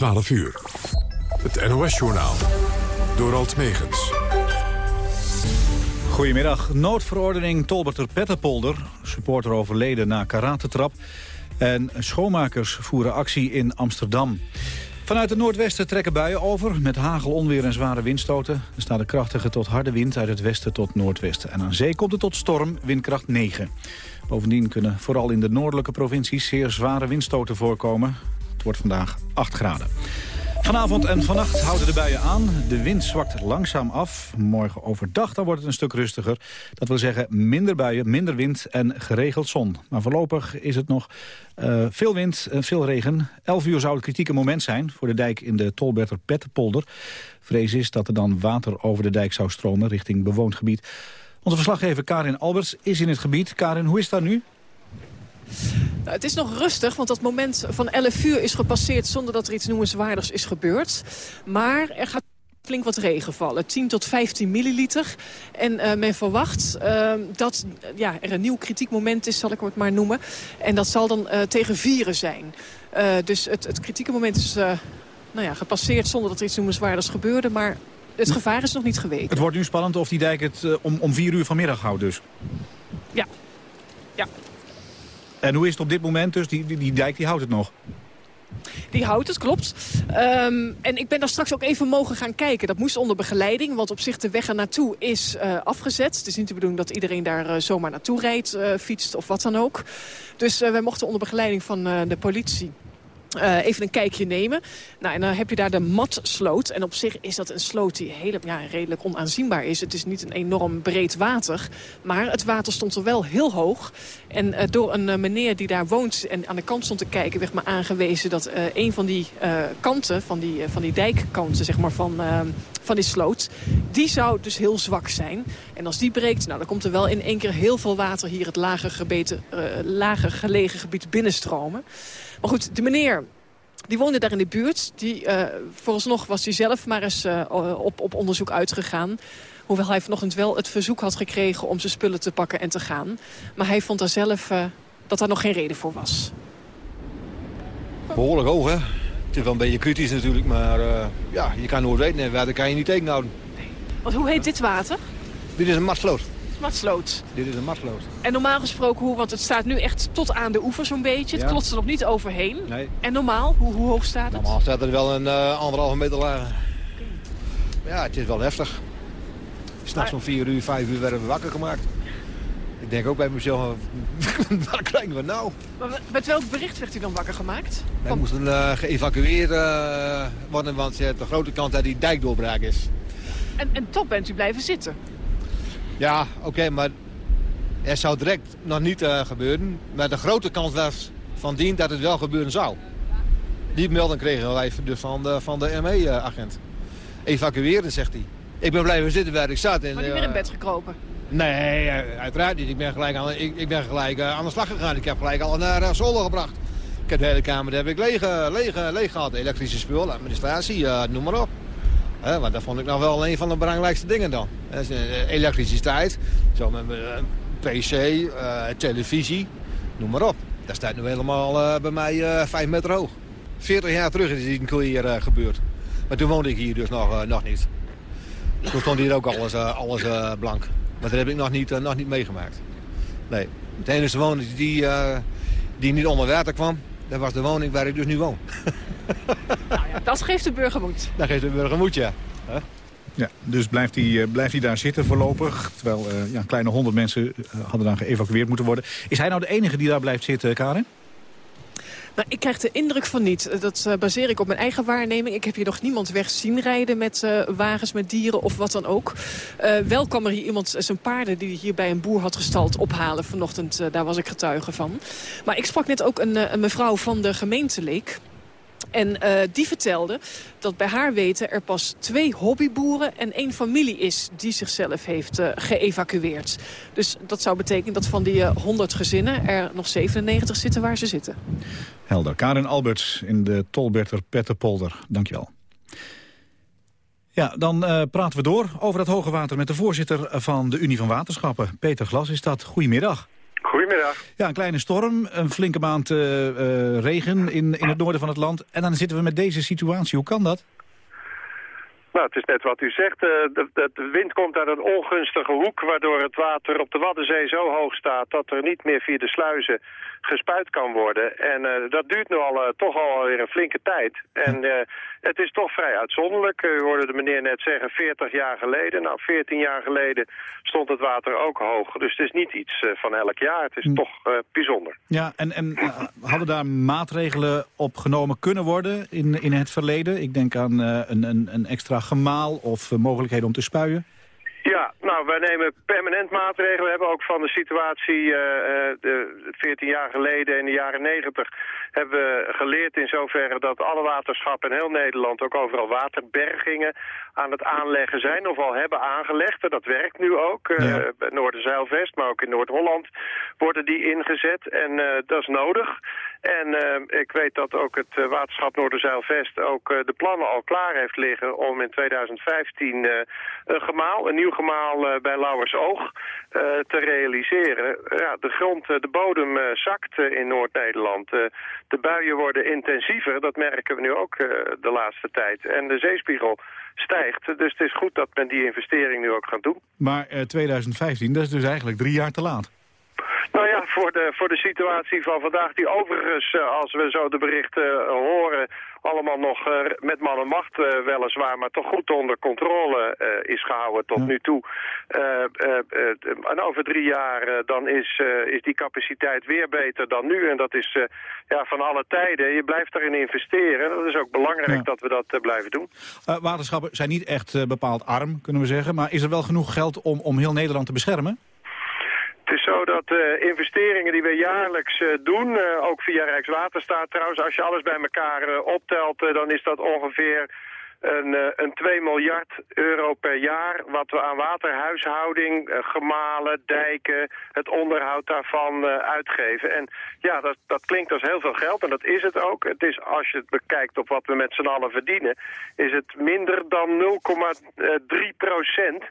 12 uur. Het NOS-journaal. Door Alt Megens. Goedemiddag. Noodverordening Tolberter Petterpolder. Supporter overleden na karatetrap. En schoonmakers voeren actie in Amsterdam. Vanuit het noordwesten trekken buien over met hagel, onweer en zware windstoten. Er staat een krachtige tot harde wind uit het westen tot noordwesten. En aan zee komt het tot storm, windkracht 9. Bovendien kunnen vooral in de noordelijke provincies zeer zware windstoten voorkomen. Het wordt vandaag 8 graden. Vanavond en vannacht houden de buien aan. De wind zwakt langzaam af. Morgen overdag dan wordt het een stuk rustiger. Dat wil zeggen minder buien, minder wind en geregeld zon. Maar voorlopig is het nog uh, veel wind en veel regen. 11 uur zou het kritieke moment zijn voor de dijk in de Tolberter Pettenpolder. Vrees is dat er dan water over de dijk zou stromen richting bewoond gebied. Onze verslaggever Karin Alberts is in het gebied. Karin, hoe is dat nu? Nou, het is nog rustig, want dat moment van 11 uur is gepasseerd... zonder dat er iets noemenswaardigs is gebeurd. Maar er gaat flink wat regen vallen. 10 tot 15 milliliter. En uh, men verwacht uh, dat ja, er een nieuw kritiek moment is, zal ik het maar noemen. En dat zal dan uh, tegen vieren zijn. dus het, het kritieke moment is nou ja, gepasseerd zonder dat er iets noemenswaardigs gebeurde. Maar het gevaar is nog niet geweten. Het wordt nu spannend of die dijk het om, om 4 uur vanmiddag houdt dus. Ja. Ja, en hoe is het op dit moment dus? Die, die, die dijk die houdt het nog? Die houdt het, klopt. Um, en ik ben daar straks ook even mogen gaan kijken. Dat moest onder begeleiding, want op zich de weg er naartoe is uh, afgezet. Het is niet de bedoeling dat iedereen daar uh, zomaar naartoe rijdt, uh, fietst of wat dan ook. Dus wij mochten onder begeleiding van de politie uh, even een kijkje nemen. Nou, en dan heb je daar de matsloot. En op zich is dat een sloot die hele, ja, redelijk onaanzienbaar is. Het is niet een enorm breed water. Maar het water stond er wel heel hoog. En uh, door een uh, meneer die daar woont en aan de kant stond te kijken... werd me aangewezen dat een van die kanten, van die, van die dijkkanten zeg maar, van, van die sloot... die zou dus heel zwak zijn. En als die breekt, nou, dan komt er wel in één keer heel veel water... hier het lager, lager gelegen gebied binnenstromen. Maar goed, de meneer die woonde daar in de buurt. Die, uh, vooralsnog was hij zelf maar eens uh, op, op onderzoek uitgegaan. Hoewel hij vanochtend wel het verzoek had gekregen om zijn spullen te pakken en te gaan. Maar hij vond daar zelf uh, dat daar nog geen reden voor was. Behoorlijk hoog, hè? Het is wel een beetje kritisch natuurlijk, maar ja, je kan nooit weten. Waar kan je niet tegenhouden. Nee. Want hoe heet dit water? Dit is een marsloot. Matsloot. Dit is een matsloot. En normaal gesproken, hoe, want het staat nu echt tot aan de oever zo'n beetje. Het ja. klotst er nog niet overheen. Nee. En normaal, hoe, hoe hoog staat het? Normaal staat er wel een uh, anderhalve meter lager. Ja, het is wel heftig. S'nachts om 4 uur, 5 uur werden we wakker gemaakt. Ik denk ook bij mezelf, waar krijgen we nou? Maar met welk bericht werd u dan wakker gemaakt? Wij moesten uh, geëvacueerd uh, worden, want de grote kant dat die dijk doorbraak is. En, en toch bent u blijven zitten? Ja, oké, okay, maar er zou direct nog niet uh, gebeuren. Maar de grote kans was van dien dat het wel gebeuren zou. Die melding kregen wij dus van de, van de ME-agent. Evacueren, zegt hij. Ik ben blijven zitten waar ik zat. En, maar niet meer in bed gekropen? Nee, uiteraard niet. Ik ben gelijk aan, ik, ik ben gelijk uh, aan de slag gegaan. Ik heb gelijk al naar uh, Zolder gebracht. Ik heb de hele kamer heb ik leeg, leeg, leeg gehad. Elektrische spul, administratie, noem maar op. He, want dat vond ik nog wel een van de belangrijkste dingen dan. elektriciteit, zo met pc, uh, televisie, noem maar op. Dat staat nu helemaal bij mij uh, vijf meter hoog. 40 jaar terug is die hier gebeurd. Maar toen woonde ik hier dus nog, nog niet. Toen stond hier ook alles, alles blank. Maar dat heb ik nog niet, nog niet meegemaakt. Nee. De enige woning die, die niet onder water kwam, dat was de woning waar ik dus nu woon. nou ja, dat geeft de burger moed. Dat geeft de burger moed, ja. Huh? Ja, dus blijft hij, blijft hij daar zitten voorlopig. Terwijl uh, ja, een kleine honderd mensen uh, hadden dan geëvacueerd moeten worden. Is hij nou de enige die daar blijft zitten, Karin? Nou, ik krijg de indruk van niet. Dat uh, baseer ik op mijn eigen waarneming. Ik heb hier nog niemand weg zien rijden met uh, wagens, met dieren of wat dan ook. Wel kwam er hier iemand zijn paarden die hier bij een boer had gestald ophalen vanochtend. daar was ik getuige van. Maar ik sprak net ook een, een mevrouw van de gemeenteleek. En uh, die vertelde dat bij haar weten er pas twee hobbyboeren en één familie is die zichzelf heeft uh, geëvacueerd. Dus dat zou betekenen dat van die uh, 100 gezinnen er nog 97 zitten waar ze zitten. Helder. Karin Alberts in de Tolberter Petterpolder. Dankjewel. Ja, dan praten we door over het hoge water met de voorzitter van de Unie van Waterschappen. Peter Glas is dat. Goedemiddag. Goedemiddag. Ja, een kleine storm, een flinke maand regen in, in het noorden van het land. En dan zitten we met deze situatie. Hoe kan dat? Nou, het is net wat u zegt. de, de, de, wind komt uit een ongunstige hoek... waardoor het water op de Waddenzee zo hoog staat... dat er niet meer via de sluizen gespuit kan worden. En uh, dat duurt nu al uh, toch alweer een flinke tijd. En uh, het is toch vrij uitzonderlijk. U hoorde de meneer net zeggen 40 jaar geleden. Nou, 14 jaar geleden stond het water ook hoog. Dus het is niet iets van elk jaar. Het is hm. toch bijzonder. Ja, en, en hadden daar maatregelen op genomen kunnen worden in, in het verleden? Ik denk aan een, een, een extra gemaal of mogelijkheden om te spuien. Ja, nou, wij nemen permanent maatregelen. We hebben ook van de situatie uh, de 14 jaar geleden in de jaren 90 hebben we geleerd in zoverre dat alle waterschappen in heel Nederland ook overal waterbergingen aan het aanleggen zijn of al hebben aangelegd. En dat werkt nu ook. Uh, ja. Noorderzeilvest, maar ook in Noord-Holland worden die ingezet. En uh, dat is nodig. En uh, ik weet dat ook het waterschap Noorderzeilvest ook de plannen al klaar heeft liggen om in 2015 een gemaal, een nieuw gemaal bij Lauwersoog te realiseren. Ja, de grond, de bodem zakt in Noord-Nederland. de buien worden intensiever, dat merken we nu ook de laatste tijd. En de zeespiegel stijgt. Dus het is goed dat men die investering nu ook gaat doen. Maar 2015, dat is dus eigenlijk drie jaar te laat. Nou ja, voor de, voor de situatie van vandaag, die overigens, eh, als we zo de berichten eh, horen, allemaal nog uh, met man en macht uh, weliswaar, maar toch goed onder controle uh, is gehouden tot nu toe. en over drie jaar dan is, is die capaciteit weer beter dan nu. En dat is ja, van alle tijden. Je blijft daarin investeren. Dat is ook belangrijk dat we dat blijven doen. waterschappen zijn niet echt bepaald arm, kunnen we zeggen. Maar is er wel genoeg geld om, om heel Nederland te beschermen? Het is zo dat uh, investeringen die we jaarlijks uh, doen, uh, ook via Rijkswaterstaat trouwens, als je alles bij elkaar optelt, dan is dat ongeveer een, eh, een 2 miljard euro per jaar wat we aan waterhuishouding, eh, gemalen, dijken, het onderhoud daarvan eh, uitgeven. En ja, dat, dat klinkt als heel veel geld en dat is het ook. Het is, als je het bekijkt op wat we met z'n allen verdienen, is het minder dan 0,3 procent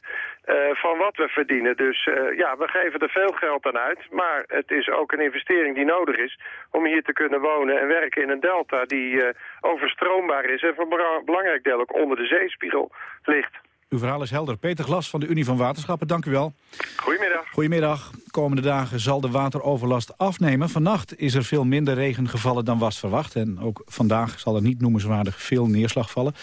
van wat we verdienen. Dus ja, we geven er veel geld aan uit, maar het is ook een investering die nodig is om hier te kunnen wonen en werken in een delta die overstroombaar is en van belangrijk deel onder de zeespiegel ligt. Uw verhaal is helder. Peter Glas van de Unie van Waterschappen, dank u wel. Goedemiddag. Goedemiddag. Komende dagen zal de wateroverlast afnemen. Vannacht is er veel minder regen gevallen dan was verwacht. En ook vandaag zal er niet noemenswaardig veel neerslag vallen.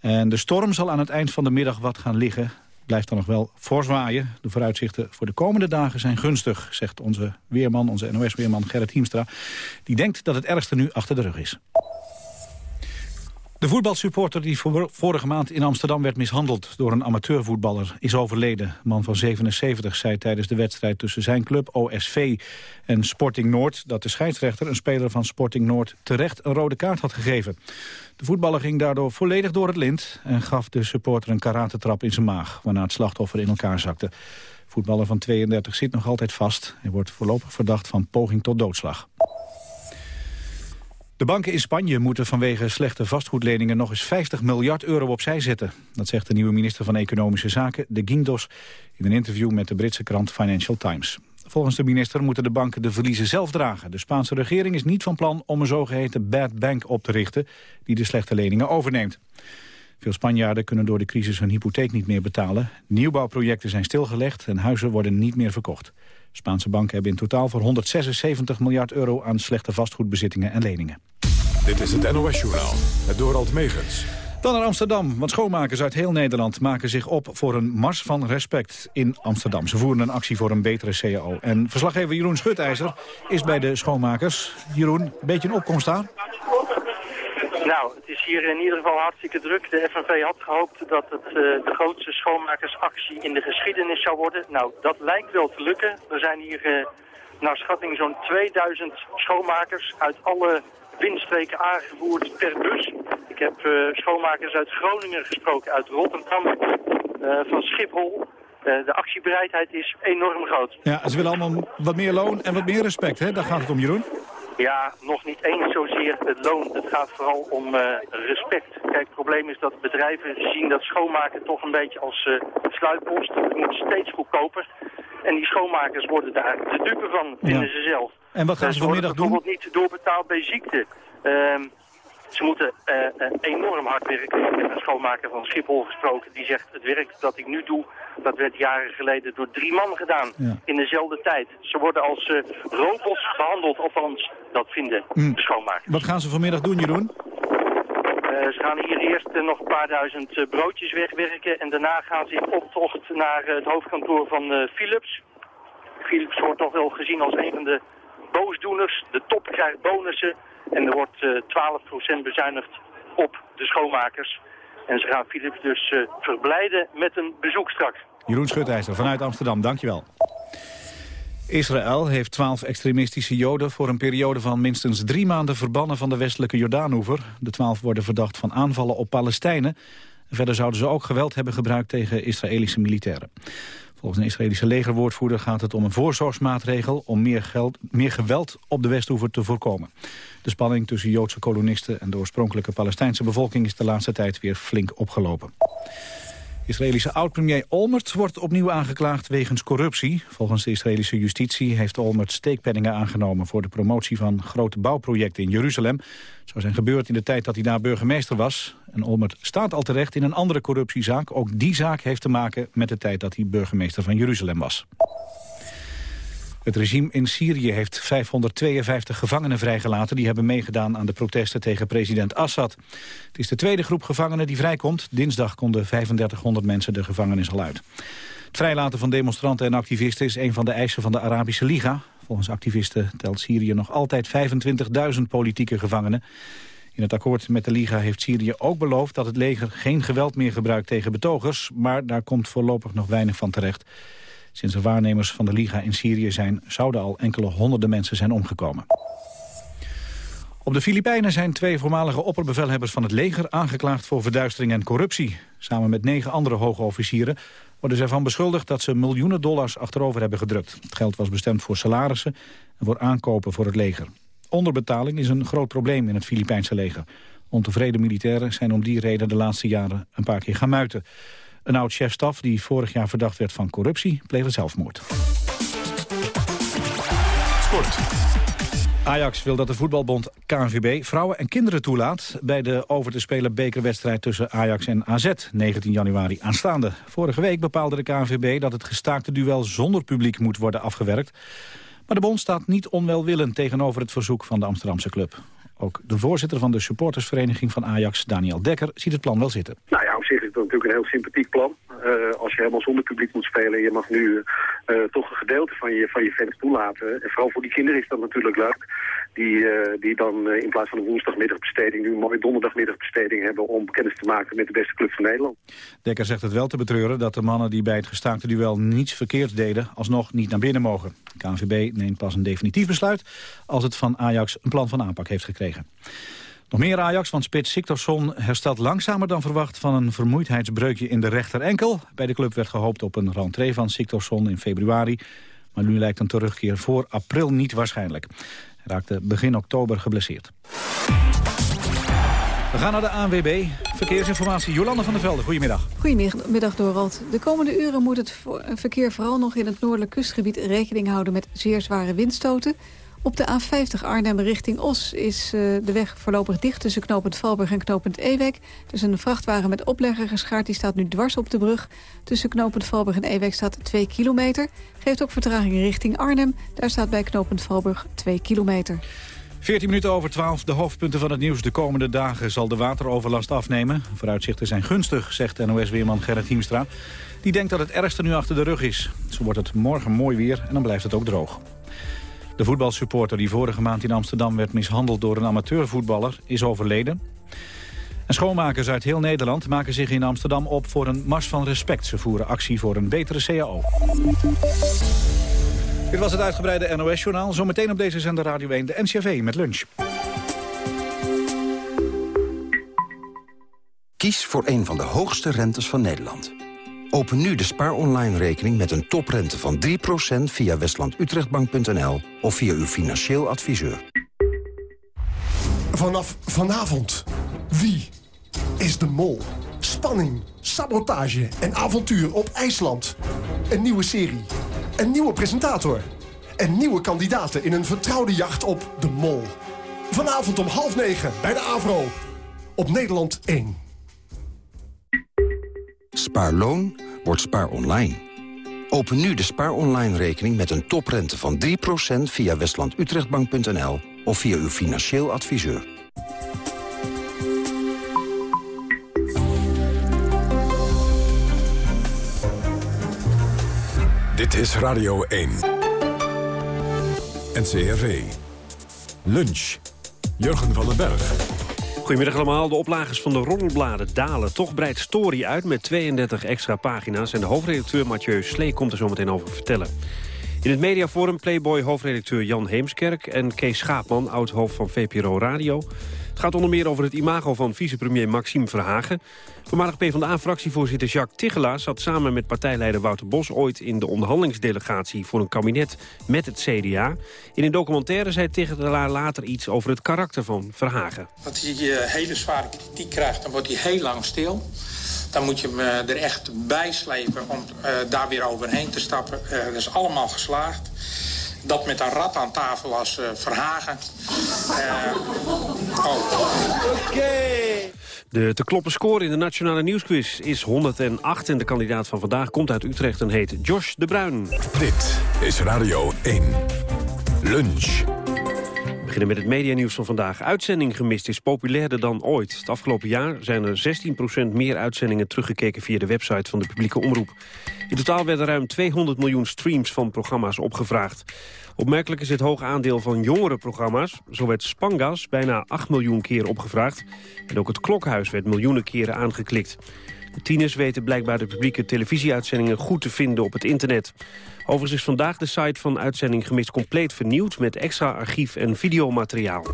En de storm zal aan het eind van de middag wat gaan liggen. Blijft dan nog wel voorzwaaien. De vooruitzichten voor de komende dagen zijn gunstig, zegt onze weerman, onze NOS-weerman Gerrit Hiemstra. Die denkt dat het ergste nu achter de rug is. De voetbalsupporter die vorige maand in Amsterdam werd mishandeld door een amateurvoetballer is overleden. De man van 77 zei tijdens de wedstrijd tussen zijn club OSV en Sporting Noord dat de scheidsrechter een speler van Sporting Noord terecht een rode kaart had gegeven. De voetballer ging daardoor volledig door het lint en gaf de supporter een karatentrap in zijn maag, waarna het slachtoffer in elkaar zakte. De voetballer van 32 zit nog altijd vast. Hij wordt voorlopig verdacht van poging tot doodslag. De banken in Spanje moeten vanwege slechte vastgoedleningen nog eens 50 miljard euro opzij zetten. Dat zegt de nieuwe minister van Economische Zaken, de Guindos, in een interview met de Britse krant Financial Times. Volgens de minister moeten de banken de verliezen zelf dragen. De Spaanse regering is niet van plan om een zogeheten bad bank op te richten die de slechte leningen overneemt. Veel Spanjaarden kunnen door de crisis hun hypotheek niet meer betalen. Nieuwbouwprojecten zijn stilgelegd en huizen worden niet meer verkocht. Spaanse banken hebben in totaal voor 176 miljard euro aan slechte vastgoedbezittingen en leningen. Dit is het NOS-journaal, het Dorald Megens. Dan naar Amsterdam, want schoonmakers uit heel Nederland maken zich op voor een mars van respect in Amsterdam. Ze voeren een actie voor een betere CAO. En verslaggever Jeroen Schutijzer is bij de schoonmakers. Jeroen, een beetje een opkomst daar? Nou, het is hier in ieder geval hartstikke druk. De FNV had gehoopt dat het uh, de grootste schoonmakersactie in de geschiedenis zou worden. Nou, dat lijkt wel te lukken. Er zijn hier uh, naar schatting zo'n 2000 schoonmakers uit alle windstreken aangevoerd per bus. Ik heb uh, schoonmakers uit Groningen gesproken, uit Rotterdam, van Schiphol. de actiebereidheid is enorm groot. Ja, ze willen allemaal wat meer loon en wat meer respect, hè? Daar gaat het om, Jeroen. Ja, nog niet eens zozeer het loon. Het gaat vooral om uh, respect. Kijk, het probleem is dat bedrijven zien dat schoonmaken toch een beetje als uh, sluitpost. Het moet steeds goedkoper. En die schoonmakers worden daar de dupe van, vinden ze zelf. En wat gaan ze vanmiddag doen? bijvoorbeeld niet doorbetaald bij ziekte. Ehm, ze moeten uh, enorm hard werken. Ik heb een schoonmaker van Schiphol gesproken. Die zegt, het werk dat ik nu doe, dat werd jaren geleden door drie man gedaan. In dezelfde tijd. Ze worden als uh, robots behandeld, althans, dat vinden mm. de schoonmakers. Wat gaan ze vanmiddag doen, Jeroen? ze gaan hier eerst nog een paar duizend broodjes wegwerken. En daarna gaan ze in optocht naar het hoofdkantoor van Philips. Philips wordt toch wel gezien als een van de boosdoeners. De top krijgt bonussen. En er wordt 12% eh, bezuinigd op de schoonmakers. En ze gaan Philips dus uh, verblijden met een bezoek straks. Jeroen Schutijzer vanuit Amsterdam, dankjewel. Israël heeft twaalf extremistische joden voor een periode van minstens drie maanden verbannen van de westelijke Jordaanoever. De twaalf worden verdacht van aanvallen op Palestijnen. Verder zouden ze ook geweld hebben gebruikt tegen Israëlische militairen. Volgens een Israëlische legerwoordvoerder gaat het om een voorzorgsmaatregel... om meer, geld, meer geweld op de Westhoever te voorkomen. De spanning tussen Joodse kolonisten en de oorspronkelijke Palestijnse bevolking... is de laatste tijd weer flink opgelopen. Israëlische oud-premier Olmert wordt opnieuw aangeklaagd wegens corruptie. Volgens de Israëlische justitie heeft Olmert steekpenningen aangenomen... voor de promotie van grote bouwprojecten in Jeruzalem. Het zou zijn gebeurd in de tijd dat hij daar burgemeester was. En Olmert staat al terecht in een andere corruptiezaak. Ook die zaak heeft te maken met de tijd dat hij burgemeester van Jeruzalem was. Het regime in Syrië heeft 552 gevangenen vrijgelaten... die hebben meegedaan aan de protesten tegen president Assad. Het is de tweede groep gevangenen die vrijkomt. Dinsdag konden 3500 mensen de gevangenis al uit. Het vrijlaten van demonstranten en activisten is een van de eisen van de Arabische Liga. Volgens activisten telt Syrië nog altijd 25.000 politieke gevangenen. In het akkoord met de Liga heeft Syrië ook beloofd dat het leger geen geweld meer gebruikt tegen betogers. Maar daar komt voorlopig nog weinig van terecht. Sinds de waarnemers van de Liga in Syrië zijn... zouden al enkele honderden mensen zijn omgekomen. Op de Filipijnen zijn twee voormalige opperbevelhebbers van het leger aangeklaagd voor verduistering en corruptie. Samen met negen andere hoge officieren worden ze ervan beschuldigd dat ze miljoenen dollars achterover hebben gedrukt. Het geld was bestemd voor salarissen en voor aankopen voor het leger. Onderbetaling is een groot probleem in het Filipijnse leger. Ontevreden militairen zijn om die reden de laatste jaren een paar keer gaan muiten. Een oud-chefstaf die vorig jaar verdacht werd van corruptie pleegde zelfmoord. Sport. Ajax wil dat de voetbalbond KNVB vrouwen en kinderen toelaat... bij de over te spelen bekerwedstrijd tussen Ajax en AZ, 19 januari aanstaande. Vorige week bepaalde de KNVB dat het gestaakte duel zonder publiek moet worden afgewerkt. Maar de bond staat niet onwelwillend tegenover het verzoek van de Amsterdamse club. Ook de voorzitter van de supportersvereniging van Ajax, Daniel Dekker, ziet het plan wel zitten. Nou ja, op zich is het natuurlijk een heel sympathiek plan. Uh, als je helemaal zonder publiek moet spelen en je mag nu uh, toch een gedeelte van je, van je fans toelaten. En vooral voor die kinderen is dat natuurlijk leuk. Die, uh, die dan in plaats van een woensdagmiddagbesteding nu een mooie donderdagmiddagbesteding hebben om kennis te maken met de beste club van Nederland. Dekker zegt het wel te betreuren dat de mannen die bij het gestaakte duel niets verkeerd deden alsnog niet naar binnen mogen. KNVB neemt pas een definitief besluit als het van Ajax een plan van aanpak heeft gekregen. Nog meer Ajax, want spits Siktorsson herstelt langzamer dan verwacht van een vermoeidheidsbreukje in de rechterenkel. Bij de club werd gehoopt op een rentree van Siktorsson in februari. Maar nu lijkt een terugkeer voor april niet waarschijnlijk. Hij raakte begin oktober geblesseerd. We gaan naar de ANWB. Verkeersinformatie, Jolande van der Velde. Goedemiddag. Goedemiddag, Dorald. De komende uren moet het verkeer vooral nog in het noordelijk kustgebied rekening houden met zeer zware windstoten. Op de A50 Arnhem richting Os is uh, de weg voorlopig dicht... tussen knooppunt Valburg en knooppunt Ewek. Dus een vrachtwagen met oplegger geschaard, die staat nu dwars op de brug. Tussen knooppunt Valburg en Ewek staat 2 kilometer. Geeft ook vertraging richting Arnhem. Daar staat bij knooppunt Valburg 2 kilometer. 14 minuten over 12, de hoofdpunten van het nieuws. De komende dagen zal de wateroverlast afnemen. Vooruitzichten zijn gunstig, zegt NOS-weerman Gerrit Hiemstra. Die denkt dat het ergste nu achter de rug is. Zo wordt het morgen mooi weer en dan blijft het ook droog. De voetbalsupporter die vorige maand in Amsterdam werd mishandeld door een amateurvoetballer is overleden. En schoonmakers uit heel Nederland maken zich in Amsterdam op voor een mars van respect. Ze voeren actie voor een betere CAO. Dit was het uitgebreide NOS-journaal. Zometeen op deze zender Radio 1 de NCV met lunch. Kies voor een van de hoogste rentes van Nederland. Open nu de Spaar Online rekening met een toprente van 3% via westlandutrechtbank.nl of via uw financieel adviseur. Vanaf vanavond. Wie is de mol? Spanning, sabotage en avontuur op IJsland. Een nieuwe serie. Een nieuwe presentator. En nieuwe kandidaten in een vertrouwde jacht op de mol. Vanavond om half negen bij de AVRO. Op Nederland 1. Spaarloon wordt spaar online. Open nu de spaar online rekening met een toprente van 3% via westlandutrechtbank.nl of via uw financieel adviseur. Dit is Radio 1. NCRV. Lunch. Jurgen van den Berg. Goedemiddag allemaal. De oplagers van de roddelbladen dalen. Toch breidt Story uit met 32 extra pagina's. En de hoofdredacteur Mathieu Slee komt er zo meteen over vertellen. In het mediaforum Playboy hoofdredacteur Jan Heemskerk... en Kees Schaapman, oud-hoofd van VPRO Radio. Het gaat onder meer over het imago van vicepremier Maxime Verhagen. Voormalig PvdA-fractievoorzitter Jacques Tichelaar zat samen met partijleider Wouter Bos... ooit in de onderhandelingsdelegatie voor een kabinet met het CDA. In een documentaire zei Tichelaar later iets over het karakter van Verhagen. Als hij uh, hele zware kritiek krijgt, dan wordt hij heel lang stil. Dan moet je hem uh, er echt bij slepen om uh, daar weer overheen te stappen. dat is allemaal geslaagd dat met een rat aan tafel als uh, Verhagen. Uh, oh. Oké. De te kloppen score in de Nationale Nieuwsquiz is 108... en de kandidaat van vandaag komt uit Utrecht en heet Josh de Bruin. Dit is Radio 1. Lunch. Beginnen met het medianieuws van vandaag. Uitzending gemist is populairder dan ooit. Het afgelopen jaar zijn er 16% meer uitzendingen teruggekeken via de website van de publieke omroep. In totaal werden ruim 200 miljoen streams van programma's opgevraagd. Opmerkelijk is het hoge aandeel van jongere programma's. Zo werd Spangas bijna 8 miljoen keer opgevraagd. En ook het Klokhuis werd miljoenen keren aangeklikt. De tieners weten blijkbaar de publieke televisieuitzendingen goed te vinden op het internet. Overigens is vandaag de site van Uitzending Gemist compleet vernieuwd... met extra archief en videomateriaal.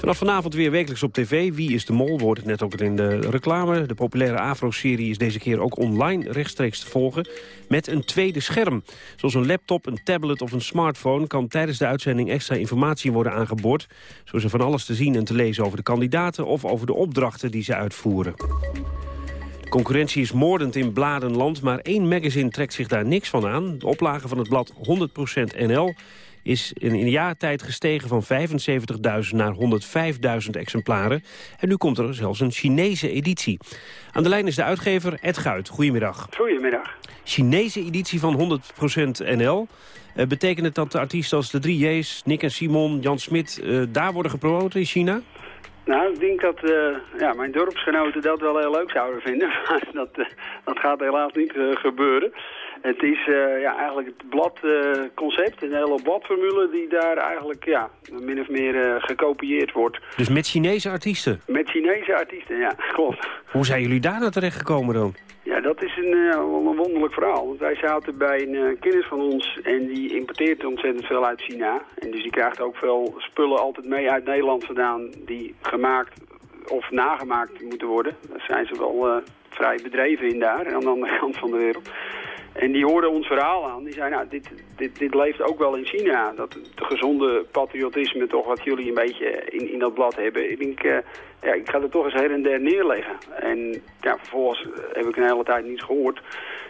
Vanaf vanavond weer wekelijks op tv. Wie is de mol? Wordt het net ook in de reclame. De populaire Afro-serie is deze keer ook online rechtstreeks te volgen. Met een tweede scherm. Zoals een laptop, een tablet of een smartphone... kan tijdens de uitzending extra informatie worden aangeboord. Zo is er van alles te zien en te lezen over de kandidaten... of over de opdrachten die ze uitvoeren. Concurrentie is moordend in bladenland, maar één magazine trekt zich daar niks van aan. De oplage van het blad 100% NL is in een jaar tijd gestegen van 75.000 naar 105.000 exemplaren. En nu komt er zelfs een Chinese editie. Aan de lijn is de uitgever Ed Guit. Goedemiddag. Goedemiddag. Chinese editie van 100% NL. Uh, betekent het dat de artiesten als de drie J's, Nick en Simon, Jan Smit... Uh, daar worden gepromoot in China? Nou, ik denk dat uh, ja, mijn dorpsgenoten dat wel heel leuk zouden vinden. Maar dat, uh, dat gaat helaas niet uh, gebeuren. Het is ja, eigenlijk het bladconcept, een hele bladformule die daar eigenlijk ja, min of meer gekopieerd wordt. Dus met Chinese artiesten? Met Chinese artiesten, ja, klopt. Hoe zijn jullie daar nou terecht gekomen dan? Ja, dat is een, een wonderlijk verhaal. Want wij zaten bij een kennis van ons en die importeert ontzettend veel uit China. En dus die krijgt ook veel spullen altijd mee uit Nederland vandaan die gemaakt of nagemaakt moeten worden. Daar zijn ze wel uh, vrij bedreven in daar, aan de andere kant van de wereld. En die hoorden ons verhaal aan. Die zei, nou, dit, dit, dit leeft ook wel in China. Dat de gezonde patriotisme, toch wat jullie een beetje in, in dat blad hebben. Ik denk, uh, ja, ik ga er toch eens her en der neerleggen. En ja, vervolgens heb ik een hele tijd niets gehoord.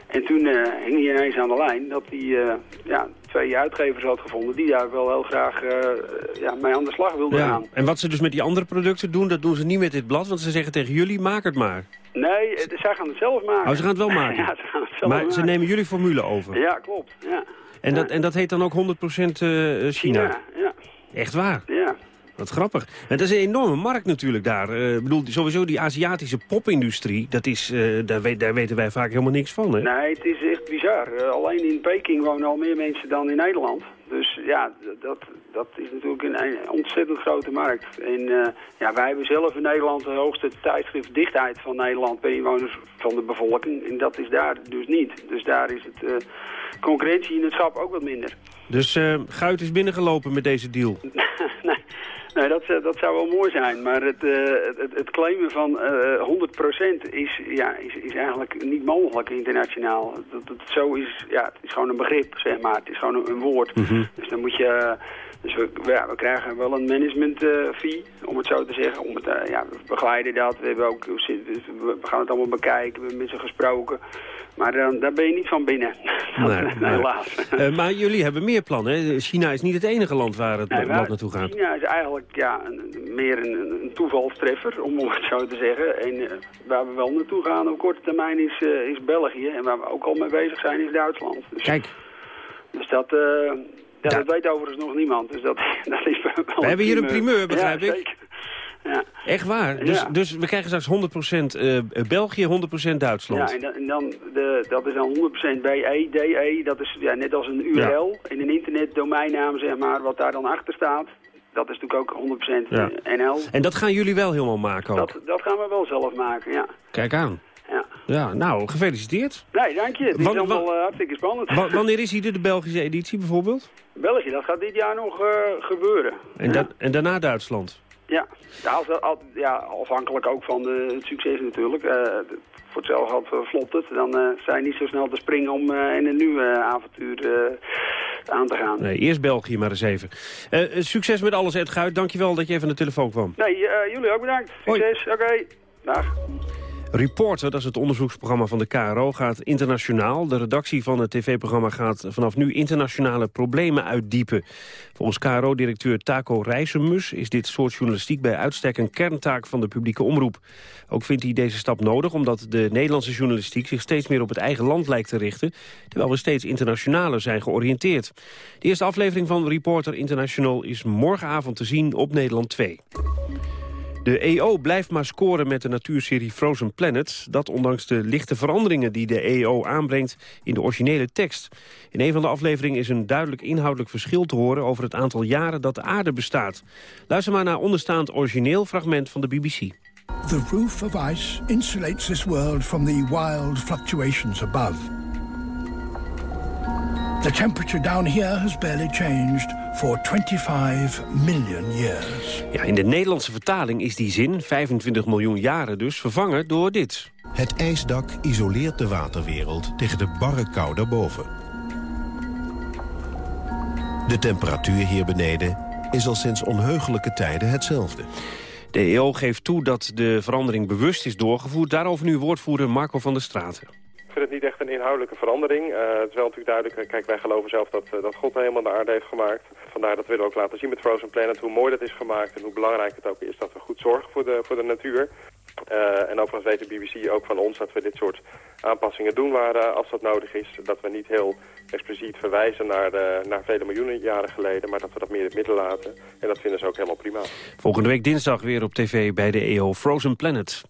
En toen uh, hing hij ineens aan de lijn dat hij uh, ja, twee uitgevers had gevonden... die daar wel heel graag uh, ja, mee aan de slag wilden ja. gaan. En wat ze dus met die andere producten doen, dat doen ze niet met dit blad. Want ze zeggen tegen jullie, maak het maar. Nee, zij gaan het zelf maken. Oh, ze gaan het wel maken? ja, ze gaan het zelf maar maken. ze nemen jullie formule over? Ja, klopt. Ja. En, dat, en dat heet dan ook 100% China? China? Ja. Echt waar? Ja. Wat grappig. En dat is een enorme markt natuurlijk daar. Ik uh, bedoel, sowieso die Aziatische popindustrie, dat is, uh, daar, weet, daar, weten wij vaak helemaal niks van, hè? Nee, het is echt bizar. Uh, alleen in Peking wonen al meer mensen dan in Nederland. Dus ja, dat, dat is natuurlijk een, ontzettend grote markt. En ja, wij hebben zelf in Nederland de hoogste tijdschriftdichtheid van Nederland per inwoners van de bevolking. En dat is daar dus niet. Dus daar is het concurrentie in het schap ook wat minder. Dus Guit is binnengelopen met deze deal? nee. Nee, dat, dat zou wel mooi zijn. Maar het, uh, het, het, claimen van uh, 100% is, ja, is, is eigenlijk niet mogelijk internationaal. Dat, dat, zo is, ja, het is gewoon een begrip, zeg maar. Het is gewoon een, een woord. Mm -hmm. Dus dan moet je... Dus we, ja, we krijgen wel een management uh, fee, om het zo te zeggen. Om het, uh, ja, we begeleiden dat. We, hebben ook, we gaan het allemaal bekijken. We hebben met ze gesproken. Maar uh, daar ben je niet van binnen. Nee, nee. Helaas. Uh, maar jullie hebben meer plannen. Hè? China is niet het enige land waar het Nee, land naartoe gaat. China is eigenlijk ja, een, meer een, een toevalstreffer, om het zo te zeggen. En waar we wel naartoe gaan op korte termijn is, is België. En waar we ook al mee bezig zijn is Duitsland. Dus, Kijk. Dus dat, ja, dat weet overigens nog niemand. Dus dat, dat is wel We hebben hier een primeur, begrijp ja, ik. Zeker. Ja. Echt waar? Dus, Ja. dus we krijgen straks 100% uh, België, 100% Duitsland. Ja, en dan, en dan de, dat is dan 100% BE, DE, dat is ja, net als een URL in een internetdomeinnaam, zeg maar, wat daar dan achter staat. Dat is natuurlijk ook 100% Ja. NL. En dat gaan jullie wel helemaal maken ook? Dat, dat gaan we wel zelf maken, ja. Kijk aan. Ja. Ja, nou, gefeliciteerd. Nee, dank je. Het is allemaal eh, hartstikke spannend. Wa- wanneer is hier de, Belgische editie bijvoorbeeld? België, dat gaat dit jaar nog eh, gebeuren. En, da- en daarna Duitsland? Ja, ja, ja afhankelijk ook van de, het succes natuurlijk. Eh, voor hetzelfde eh, flopt het. Dan eh, zijn niet zo snel te springen om eh, in een nieuw eh, avontuur eh, aan te gaan. Nee, eerst België maar eens even. Eh, eh, succes met alles, Ed Guit. Dankjewel dat je even aan de telefoon kwam. Nee, eh, jullie ook bedankt. Succes. Oké. Dag. Reporter, dat is het onderzoeksprogramma van de KRO, gaat internationaal. De redactie van het tv-programma gaat vanaf nu internationale problemen uitdiepen. Volgens KRO-directeur Taco Rijsemus is dit soort journalistiek bij uitstek een kerntaak van de publieke omroep. Ook vindt hij deze stap nodig omdat de Nederlandse journalistiek zich steeds meer op het eigen land lijkt te richten, terwijl we steeds internationaler zijn georiënteerd. De eerste aflevering van Reporter International is morgenavond te zien op Nederland 2. De EO blijft maar scoren met de natuurserie Frozen Planet. Dat ondanks de lichte veranderingen die de EO aanbrengt in de originele tekst. In een van de afleveringen is een duidelijk inhoudelijk verschil te horen... over het aantal jaren dat de aarde bestaat. Luister maar naar onderstaand origineel fragment van de BBC. The roof of ice insulates this world from the wild fluctuations above. The temperature down here has barely changed for 25 million years. Ja, in de Nederlandse vertaling is die zin, 25 miljoen jaren dus, vervangen door dit. Het ijsdak isoleert de waterwereld tegen de barre kou daarboven. De temperatuur hier beneden is al sinds onheugelijke tijden hetzelfde. De EO geeft toe dat de verandering bewust is doorgevoerd. Daarover nu woordvoerder Marco van der Straten. Ik vind het niet echt een inhoudelijke verandering. Eh, het is wel natuurlijk duidelijk, eh, kijk wij geloven zelf dat, eh, dat God nou helemaal de aarde heeft gemaakt. Vandaar dat willen we ook laten zien met Frozen Planet hoe mooi dat is gemaakt en hoe belangrijk het ook is dat we goed zorgen voor de, voor de natuur. En overigens weet de BBC ook van ons dat we dit soort aanpassingen doen waar, als dat nodig is. Dat we niet heel expliciet verwijzen naar, de, naar vele miljoenen jaren geleden, maar dat we dat meer in het midden laten. En dat vinden ze ook helemaal prima. Volgende week dinsdag weer op tv bij de EO Frozen Planet.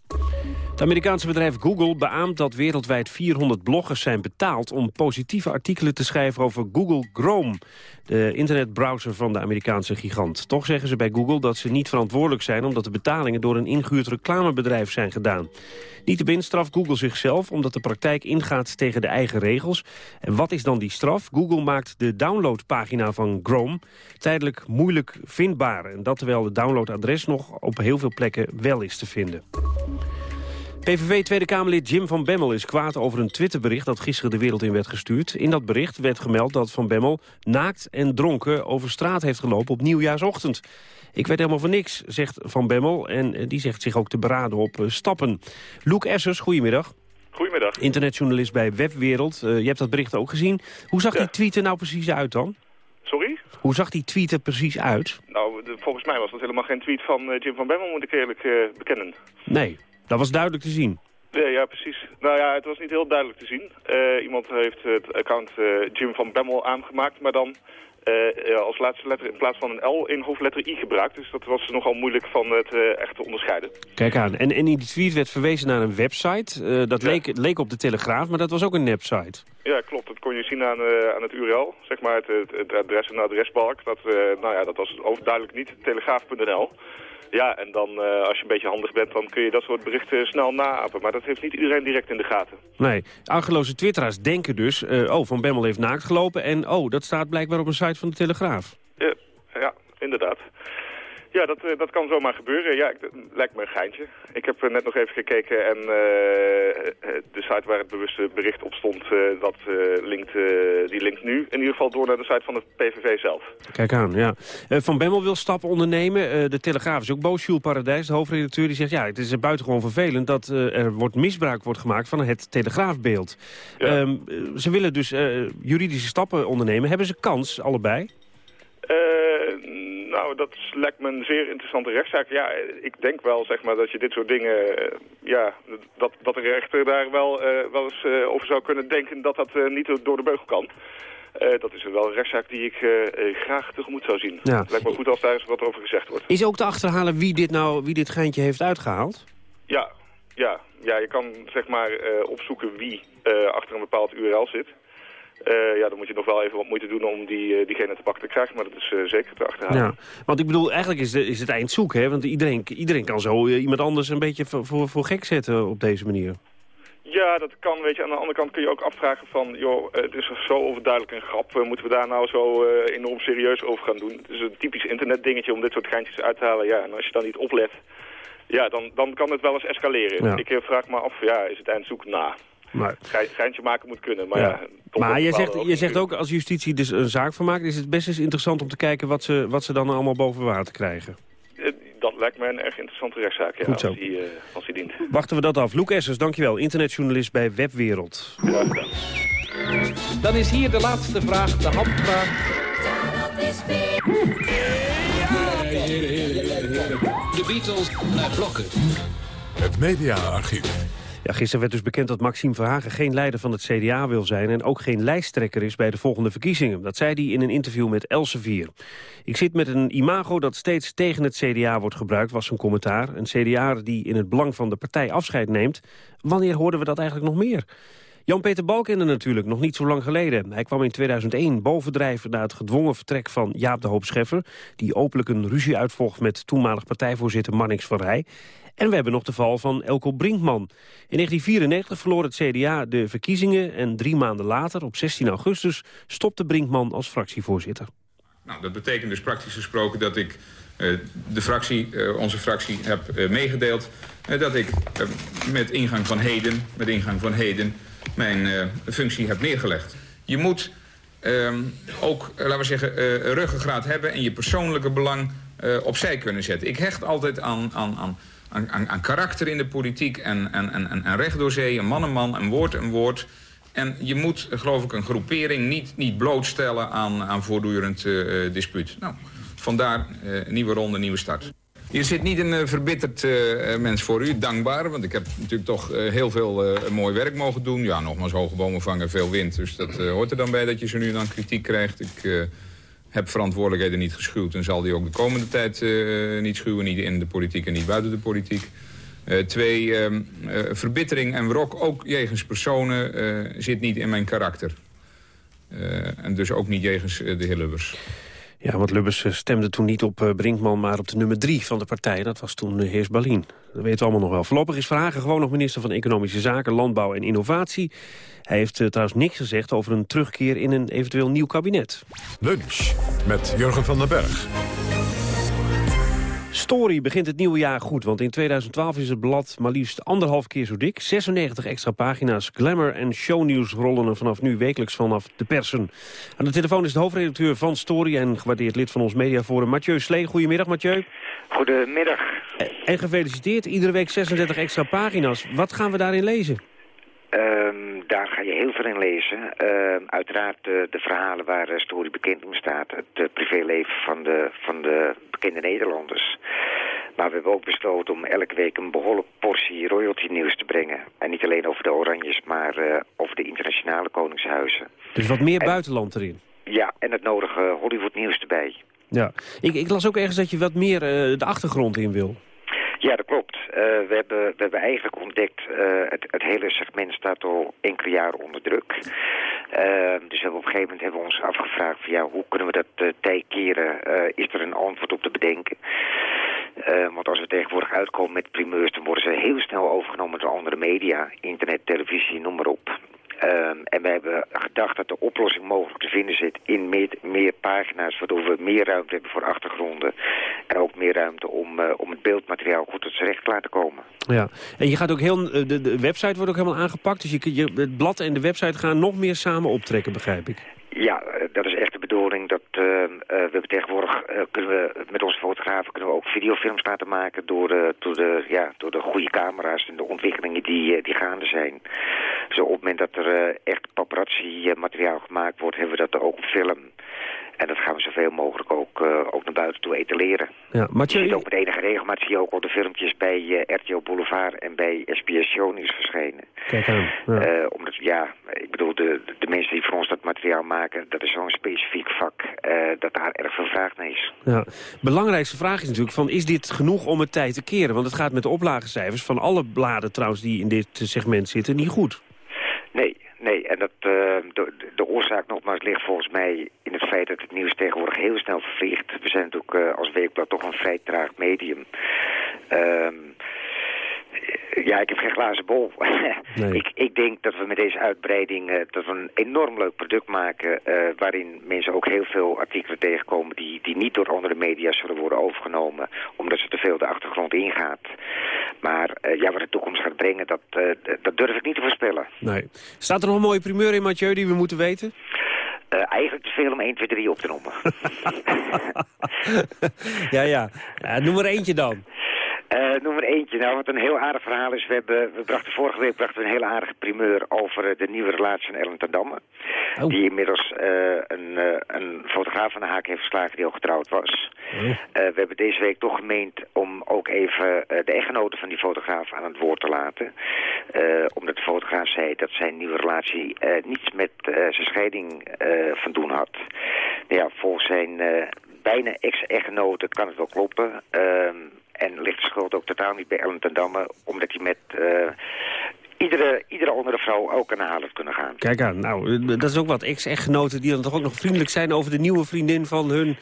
Het Amerikaanse bedrijf Google beaamt dat wereldwijd 400 bloggers zijn betaald... om positieve artikelen te schrijven over Google Chrome... de internetbrowser van de Amerikaanse gigant. Toch zeggen ze bij Google dat ze niet verantwoordelijk zijn... omdat de betalingen door een ingehuurd reclamebedrijf zijn gedaan. Niettemin straft Google zichzelf omdat de praktijk ingaat tegen de eigen regels. En wat is dan die straf? Google maakt de downloadpagina van Chrome tijdelijk moeilijk vindbaar. En dat terwijl het downloadadres nog op heel veel plekken wel is te vinden. PVV Tweede Kamerlid Jim van Bemmel is kwaad over een Twitterbericht dat gisteren de wereld in werd gestuurd. In dat bericht werd gemeld dat Van Bemmel naakt en dronken over straat heeft gelopen op nieuwjaarsochtend. Ik weet helemaal van niks, zegt Van Bemmel en eh, die zegt zich ook te beraden op eh, stappen. Loek Essers, goedemiddag. Goedemiddag. Internetjournalist bij Webwereld. Uh, je hebt dat bericht ook gezien. Hoe zag ja. die tweet er nou precies uit dan? Sorry? Hoe zag die tweet er precies uit? Nou, de, volgens mij was dat helemaal geen tweet van uh, Jim van Bemmel, moet ik eerlijk uh, bekennen. Nee, dat was duidelijk te zien. Ja, ja, precies. Nou ja, het was niet heel duidelijk te zien. Uh, iemand heeft het account uh, Jim van Bemmel aangemaakt, maar dan uh, als laatste letter in plaats van een L in hoofdletter I gebruikt. Dus dat was nogal moeilijk van het echt te onderscheiden. Kijk aan. En, en in die tweet werd verwezen naar een website. dat ja. leek, leek op de Telegraaf, maar dat was ook een website. Ja, klopt. Dat kon je zien aan, aan het URL, zeg maar, het, het, het adres en de adresbalk. Dat, nou ja, dat was overduidelijk niet telegraaf.nl. Ja, en dan uh, als je een beetje handig bent, dan kun je dat soort berichten snel naapen. Maar dat heeft niet iedereen direct in de gaten. Nee, argeloze twitteraars denken dus, uh, oh, Van Bemmel heeft naakt gelopen... en oh, dat staat blijkbaar op een site van de Telegraaf. Ja, dat, eh, dat kan zomaar gebeuren. Ja, ik- lijkt me een geintje. Ik heb eh, net nog even gekeken en eh, de site waar het bewuste bericht op stond, dat, linkt, die linkt nu in ieder geval door naar de site van de PVV zelf. Kijk aan, ja. Van Bemmel wil stappen ondernemen. De Telegraaf is ook boos. Jules Paradijs, de hoofdredacteur, die zegt... ja, het is buitengewoon vervelend dat er wordt misbruik wordt gemaakt van het Telegraafbeeld. Ehm, eh, ze willen dus juridische stappen ondernemen. Hebben ze kans, allebei? Nou, dat is- lijkt me een zeer interessante rechtszaak. Ja, ik denk wel zeg maar, dat je dit soort dingen... eh, ja, dat, dat de rechter daar wel, eh, wel eens eh, over zou kunnen denken... dat dat niet door de beugel kan. Dat is wel een rechtszaak die ik graag tegemoet zou zien. Ja. Het lijkt me goed als daar eens wat over gezegd wordt. Is ook te achterhalen wie dit nou, wie dit geintje heeft uitgehaald? Ja, ja, ja je kan zeg maar opzoeken wie achter een bepaald URL zit. Eh, ja, dan moet je nog wel even wat moeite doen om die, eh, diegene te pakken te krijgen, maar dat is eh, zeker te achterhalen. Ja, want ik bedoel, eigenlijk is, de, is het eind zoek, hè? Want iedereen, iedereen kan zo iemand anders een beetje voor, voor, gek zetten op deze manier. Ja, dat kan, weet je. Aan de andere kant kun je ook afvragen van... joh, het is zo overduidelijk een grap. moeten we daar nou zo enorm serieus over gaan doen? Het is een typisch internetdingetje om dit soort geintjes uit te halen. Ja, en als je dan niet oplet, ja, dan, dan kan het wel eens escaleren. Ja. Ik vraag me af, ja, is het eindzoek na? Maar, Gein- Geintje maken moet kunnen, maar ja... maar je zegt, ook je zegt ook, als justitie dus een zaak van maakt... is het best eens interessant om te kijken wat ze, wat ze dan allemaal boven water krijgen. Eh, Dat lijkt mij een erg interessante rechtszaak, ja, Goed zo. als, die, eh, als die dient. Wachten we dat af. Loek Essers, dankjewel. Internetjournalist bij Webwereld. Dan is hier de laatste vraag, de handvraag. De Beatles naar blokken. Het mediaarchief. Gisteren werd dus bekend dat Maxime Verhagen geen leider van het CDA wil zijn... en ook geen lijsttrekker is bij de volgende verkiezingen. Dat zei hij in een interview met Elsevier. Ik zit met een imago dat steeds tegen het CDA wordt gebruikt, was zijn commentaar. Een CDA die in het belang van de partij afscheid neemt. Wanneer hoorden we dat eigenlijk nog meer? Jan-Peter Balkende natuurlijk, nog niet zo lang geleden. Hij kwam in 2001 bovendrijven na het gedwongen vertrek van Jaap de Hoop Scheffer... die openlijk een ruzie uitvocht met toenmalig partijvoorzitter Mannix van Rij. En we hebben nog de val van Elko Brinkman. In 1994 verloor het CDA de verkiezingen... en drie maanden later, op 16 augustus, stopte Brinkman als fractievoorzitter. Nou, dat betekent dus praktisch gesproken dat ik eh, de fractie, eh, onze fractie heb eh, meegedeeld... dat ik met ingang van heden, met ingang van heden mijn functie heb neergelegd. Je moet ehm, ook, laten we zeggen, ruggengraat hebben... en je persoonlijke belang opzij kunnen zetten. Ik hecht altijd aan, aan, aan, aan, karakter in de politiek en, en, en, recht door zee. Een man een man, een woord een woord... En je moet, geloof ik, een groepering niet, niet blootstellen aan, aan voortdurend eh, dispuut. Nou, vandaar eh, nieuwe ronde, nieuwe start. Hier zit niet een eh, verbitterd mens voor u, dankbaar. Want ik heb natuurlijk toch heel veel mooi werk mogen doen. Ja, nogmaals, hoge bomen vangen, veel wind. Dus dat hoort er dan bij dat je zo nu en dan kritiek krijgt. Ik heb verantwoordelijkheden niet geschuwd... en zal die ook de komende tijd eh, niet schuwen. Niet in de politiek en niet buiten de politiek. Eh, twee, ehm, eh, verbittering en wrok, ook jegens personen, zit niet in mijn karakter. En dus ook niet jegens de heer Lubbers. Ja, want Lubbers eh, stemde toen niet op eh, Brinkman, maar op de nummer drie van de partij. Dat was toen uh, Heers Balien. Dat weten we allemaal nog wel. Voorlopig is Verhagen gewoon nog minister van Economische Zaken, Landbouw en Innovatie. Hij heeft trouwens niks gezegd over een terugkeer in een eventueel nieuw kabinet. Lunch met Jurgen van den Berg. Story begint het nieuwe jaar goed, want in 2012 is het blad maar liefst anderhalf keer zo dik. 96 extra pagina's, glamour en shownieuws rollen er vanaf nu wekelijks vanaf de persen. Aan de telefoon is de hoofdredacteur van Story en gewaardeerd lid van ons mediaforum, Mathieu Slee. Goedemiddag, Mathieu. Goedemiddag. En gefeliciteerd, iedere week 36 extra pagina's. Wat gaan we daarin lezen? Um, daar ga je heel veel in lezen. Uh, uiteraard uh, de verhalen waar uh, Story bekend om staat. Het uh, privéleven van de, van de bekende Nederlanders. Maar we hebben ook besloten om elke week een behoorlijke portie royalty nieuws te brengen. En niet alleen over de Oranjes, maar uh, over de internationale koningshuizen. Dus wat meer en, buitenland erin? Ja, en het nodige Hollywood nieuws erbij. Ja, ik, ik las ook ergens dat je wat meer uh, de achtergrond in wil. Ja, dat klopt. Uh, we, hebben, we hebben eigenlijk ontdekt, uh, het, het hele segment staat al enkele jaren onder druk. Uh, dus hebben op een gegeven moment hebben we ons afgevraagd van ja, hoe kunnen we dat tij keren? is er een antwoord op te bedenken? want als we tegenwoordig uitkomen met primeurs, dan worden ze heel snel overgenomen door andere media. Internet, televisie, noem maar op. Ehm, en we hebben gedacht dat de oplossing mogelijk te vinden zit in meer, meer pagina's, waardoor we meer ruimte hebben voor achtergronden. En ook meer ruimte om, eh, om het beeldmateriaal goed tot z'n recht te laten komen. Ja, en je gaat ook heel, eh, de, de website wordt ook helemaal aangepakt. Dus je, je, het blad en de website gaan nog meer samen optrekken, begrijp ik. Ja, eh, dat is echt bedoeling. Dat, uh, we tegenwoordig uh, kunnen we met onze fotografen kunnen we ook videofilms laten maken door de, door de, ja, door de goede camera's en de ontwikkelingen die, die gaande zijn. Zo op het moment dat er echt paparazzi materiaal gemaakt wordt, hebben we dat ook op film. En dat gaan we zoveel mogelijk ook, uh, ook naar buiten toe etaleren. Ja, maar je ziet ook met enige regelmaat zie je ook al de filmpjes bij uh, RTO Boulevard en bij SBS Show News verschenen. Kijk aan. Ja. Uh, omdat, ja, ik bedoel, de, de mensen die voor ons dat materiaal maken, dat is zo'n specifiek vak dat daar erg veel vraag naar is. Ja. Belangrijkste vraag is natuurlijk van, is dit genoeg om het tijd te keren? Want het gaat met de oplagecijfers van alle bladen trouwens die in dit segment zitten niet goed. Nee, Nee, en dat, uh, oorzaak nogmaals ligt volgens mij in het feit dat het nieuws tegenwoordig heel snel vervliegt. We zijn natuurlijk uh, als weekblad toch een vrij traag medium. Um, ja, ik heb geen glazen bol. Nee. ik, ik denk dat we met deze uitbreiding uh, dat we een enorm leuk product maken... Uh, waarin mensen ook heel veel artikelen tegenkomen... Die, die niet door andere media zullen worden overgenomen... omdat ze te veel de achtergrond ingaat. Maar uh, ja, wat de toekomst gaat brengen, dat, dat durf ik niet te voorspellen. Nee. Staat er nog een mooie primeur in, Mathieu, die we moeten weten? Uh, eigenlijk te veel om 1, 2, 3 op te noemen. ja, ja, ja. Noem er eentje dan. Uh, noem er eentje. Nou, wat een heel aardig verhaal is. We, hebben, we brachten vorige week brachten we een hele aardige primeur over uh, de nieuwe relatie van Ellen ten Damme. Oh. Die inmiddels uh, een, een fotograaf van de haak heeft verslagen die al getrouwd was. Oh. we hebben deze week toch gemeend om ook even de echtgenoten van die fotograaf aan het woord te laten. omdat de fotograaf zei dat zijn nieuwe relatie niets met zijn scheiding van doen had. Nou ja, volgens zijn bijna ex-echtgenoten kan het wel kloppen. En ligt de schuld ook totaal niet bij Ellen ten Damme, omdat hij met uh, iedere, iedere andere vrouw ook aan de haal kunnen gaan. Kijk aan, nou, dat is ook wat ex-echtgenoten die dan toch ook nog vriendelijk zijn over de nieuwe vriendin van hun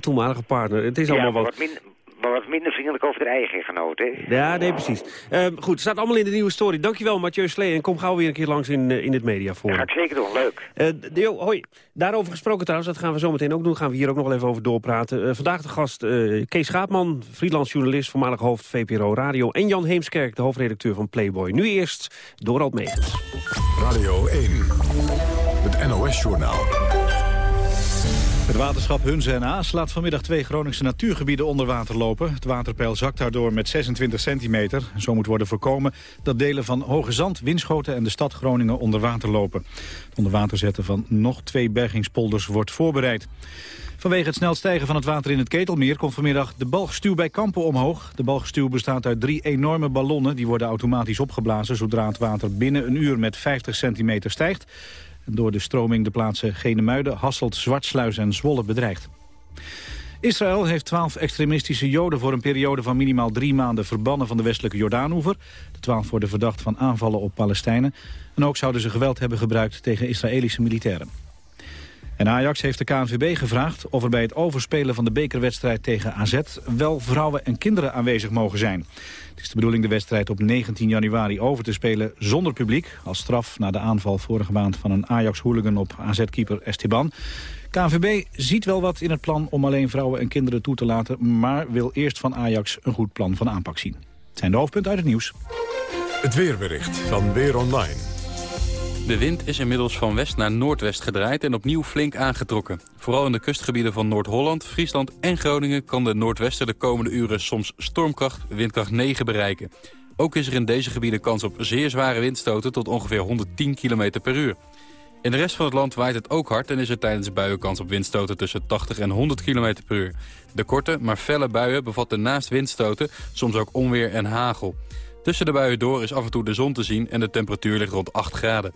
toenmalige partner. Het is ja, allemaal wat... wat min, maar wat minder vriendelijk over de eigen genoten. Ja, nee, precies. Uh, goed, het staat allemaal in de nieuwe story. Dankjewel, Mathieu Slee. En kom gauw weer een keer langs in, uh, in het mediaforum. Dat ga ik zeker doen, leuk. Uh, Deo, hoi. Daarover gesproken trouwens, dat gaan we zo meteen ook doen. Gaan we hier ook nog wel even over doorpraten. vandaag de gast Kees Schaapman, freelance journalist, voormalig hoofd VPRO Radio. En Jan Heemskerk, de hoofdredacteur van Playboy. Nu eerst Dorald Megens. Radio 1, het NOS-journaal. Het waterschap Hunze en Aas laat vanmiddag twee Groningse natuurgebieden onder water lopen. Het waterpeil zakt daardoor met 26 centimeter. Zo moet worden voorkomen dat delen van Hoge Zand, Winschoten en de stad Groningen onder water lopen. Het onder water zetten van nog twee bergingspolders wordt voorbereid. Vanwege het snel stijgen van het water in het Ketelmeer komt vanmiddag de balgstuw bij Kampen omhoog. De balgstuw bestaat uit drie enorme ballonnen. Die worden automatisch opgeblazen zodra het water binnen een uur met 50 centimeter stijgt. Door de stroming de plaatsen Genemuiden, Hasselt, Zwartsluis en Zwolle bedreigd. Israël heeft twaalf extremistische joden voor een periode van minimaal drie maanden verbannen van de westelijke Jordaanoever. De twaalf worden verdacht van aanvallen op Palestijnen. En ook zouden ze geweld hebben gebruikt tegen Israëlische militairen. En Ajax heeft de KNVB gevraagd of er bij het overspelen van de bekerwedstrijd tegen AZ wel vrouwen en kinderen aanwezig mogen zijn. Het is de bedoeling de wedstrijd op 19 januari over te spelen zonder publiek. Als straf na de aanval vorige maand van een Ajax-hooligan op AZ-keeper Esteban. KNVB ziet wel wat in het plan om alleen vrouwen en kinderen toe te laten... maar wil eerst van Ajax een goed plan van aanpak zien. Het zijn de hoofdpunten uit het nieuws. Het weerbericht van Weer Online. De wind is inmiddels van west naar noordwest gedraaid en opnieuw flink aangetrokken. Vooral in de kustgebieden van Noord-Holland, Friesland en Groningen... kan de noordwester de komende uren soms stormkracht windkracht 9 bereiken. Ook is er in deze gebieden kans op zeer zware windstoten tot ongeveer 110 km per uur. In de rest van het land waait het ook hard en is er tijdens buien kans op windstoten tussen 80 en 100 km per uur. De korte, maar felle buien bevatten naast windstoten soms ook onweer en hagel. Tussen de buien door is af en toe de zon te zien en de temperatuur ligt rond 8 graden.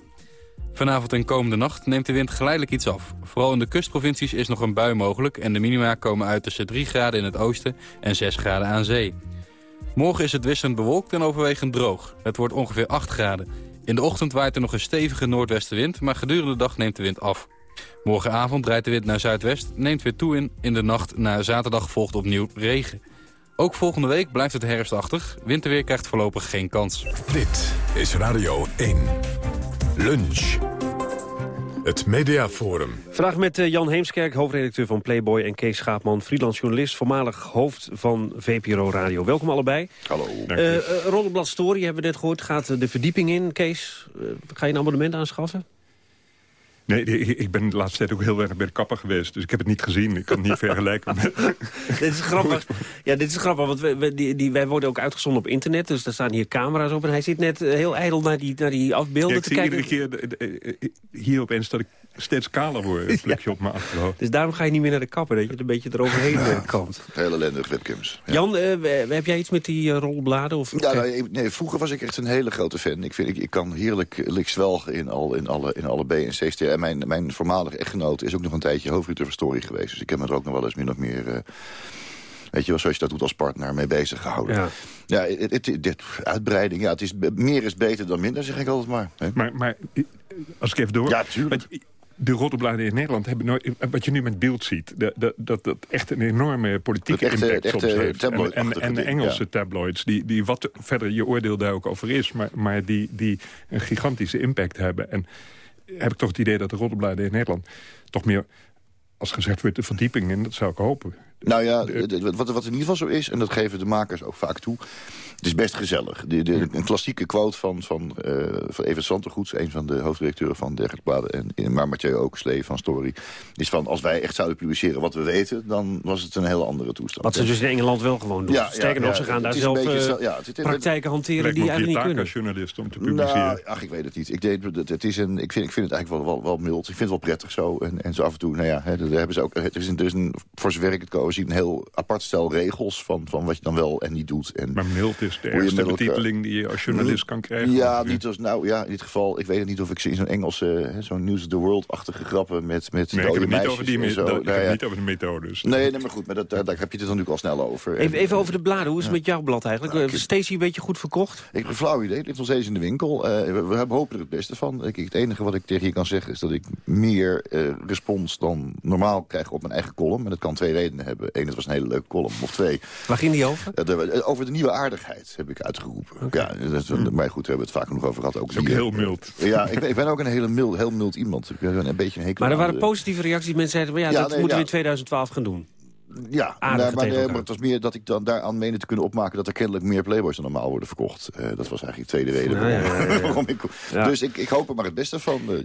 Vanavond en komende nacht neemt de wind geleidelijk iets af. Vooral in de kustprovincies is nog een bui mogelijk... en de minima komen uit tussen 3 graden in het oosten en 6 graden aan zee. Morgen is het wisselend bewolkt en overwegend droog. Het wordt ongeveer 8 graden. In de ochtend waait er nog een stevige noordwestenwind... maar gedurende de dag neemt de wind af. Morgenavond draait de wind naar zuidwest, neemt weer toe in. In de nacht naar zaterdag volgt opnieuw regen. Ook volgende week blijft het herfstachtig. Winterweer krijgt voorlopig geen kans. Dit is Radio 1. Lunch. Het Mediaforum. Vandaag met eh, Jan Heemskerk, hoofdredacteur van Playboy... en Kees Schaapman, freelance journalist, voormalig hoofd van VPRO Radio. Welkom allebei. Hallo. Uh, uh, Story hebben we net gehoord, gaat de verdieping in. Kees, ga je een abonnement aanschaffen? Nee, ik ben de laatste tijd ook heel erg bij de kapper geweest. Dus ik heb het niet gezien. Ik kan het niet vergelijken met... dit is grappig. Ja, dit is grappig, want wij, die, die, wij worden ook uitgezonden op internet. Dus daar staan hier camera's op. En hij zit net heel ijdel naar die, naar die afbeelden ja, te kijken. iedere keer hier opeens dat ik steeds kaler word. Een plekje op mijn achterhoofd. Dus daarom ga je niet meer naar de kapper. Dat je er een beetje eroverheen ja. komt. Heel ellendig webcams. Ja. Jan, uh, heb jij iets met die uh, rolbladen? Of... Ja, nou, nee, vroeger was ik echt een hele grote fan. Ik, vind, ik, ik kan heerlijk lik zwelgen in, al, in, alle, in alle B en C. En mijn, mijn voormalige echtgenoot is ook nog een tijdje hoofdredacteur van Story geweest. Dus ik heb me er ook nog wel eens min of meer... Uh, weet je wel, zoals je dat doet als partner, mee bezig gehouden. Ja, ja het, het, dit, uitbreiding, ja, het is, meer is beter dan minder, zeg ik altijd maar. Hè? Maar, maar als ik even door... Ja, tuurlijk de roddelbladen in Nederland hebben nooit... Wat je nu met beeld ziet, dat dat, dat, echt een enorme politieke echte, impact soms heeft. En, en, en, de Engelse ja. tabloids, die, die wat verder je oordeel daar ook over is... maar, maar die, die een gigantische impact hebben. En heb ik toch het idee dat de roddelbladen in Nederland... toch meer, als gezegd wordt, de verdieping in. Dat zou ik hopen. Nou ja, wat, wat in ieder geval zo is, en dat geven de makers ook vaak toe... Het is best gezellig. De, de, een klassieke quote van, van, uh, van Evert Santergoeds... een van de hoofddirecteuren van Dergelijke Bladen... en maar Mathieu ook, Slee van Story... is van als wij echt zouden publiceren wat we weten... dan was het een hele andere toestand. Wat ze dus in Engeland wel gewoon doen. Ja, Sterker ja, nog, ze gaan daar zelf uh, ja, het, het, praktijken hanteren die eigenlijk niet kunnen. als journalist om te publiceren. Nou, ach, ik weet het niet. Ik, deed, het, het is een, ik, vind, ik vind het eigenlijk wel, wel, wel mild. Ik vind het wel prettig zo. En, en zo af en toe, nou ja, hè, daar hebben ze ook... Er is een, er is een, voor zover ik het kan zien, een heel apart stel regels... van, van wat je dan wel en niet doet. En maar mild is de eerste betiteling die je als journalist kan krijgen? Ja, niet als, nou, ja, in dit geval, ik weet het niet of ik ze in zo'n Engelse, zo'n News of the World-achtige grappen met, met nee, ik heb niet over die, zo. dat, Nou ja. niet over de methodes. Nee, nee, maar goed, maar dat, daar, daar heb je het dan natuurlijk al snel over. Even, En- even over de bladen. Hoe is het met jouw blad eigenlijk? Nou, ik- Stacey een beetje goed verkocht? Ik heb een flauw idee. Het ligt nog steeds in de winkel. Eh, we, we hebben hopen er het beste van. Ik, het enige wat ik tegen je kan zeggen is dat ik meer eh, respons dan normaal krijg op mijn eigen column. En dat kan twee redenen hebben. Eén, het was een hele leuke column. Of twee, Waar ging die over? eh, de- eh, over de nieuwe aardigheid heb ik uitgeroepen. Ja, dat is, maar goed, we hebben het vaak genoeg over gehad. Ook, heel mild. Ja, ik ben, ik ben ook een hele mild, heel mild iemand. Ik ben een beetje een hekel Maar er waren de- positieve reacties. Mensen zeiden, maar ja, Ja, dat nee, moeten we in 2012 gaan doen. Ja, Aardig nou, maar, nee, maar het was meer dat ik dan daaraan meende te kunnen opmaken... dat er kennelijk meer Playboys dan normaal worden verkocht. Eh, dat was eigenlijk de tweede reden ja, waarom, ja, ja. waarom ik... Ja. Dus ik, ik hoop er maar het beste van. eh,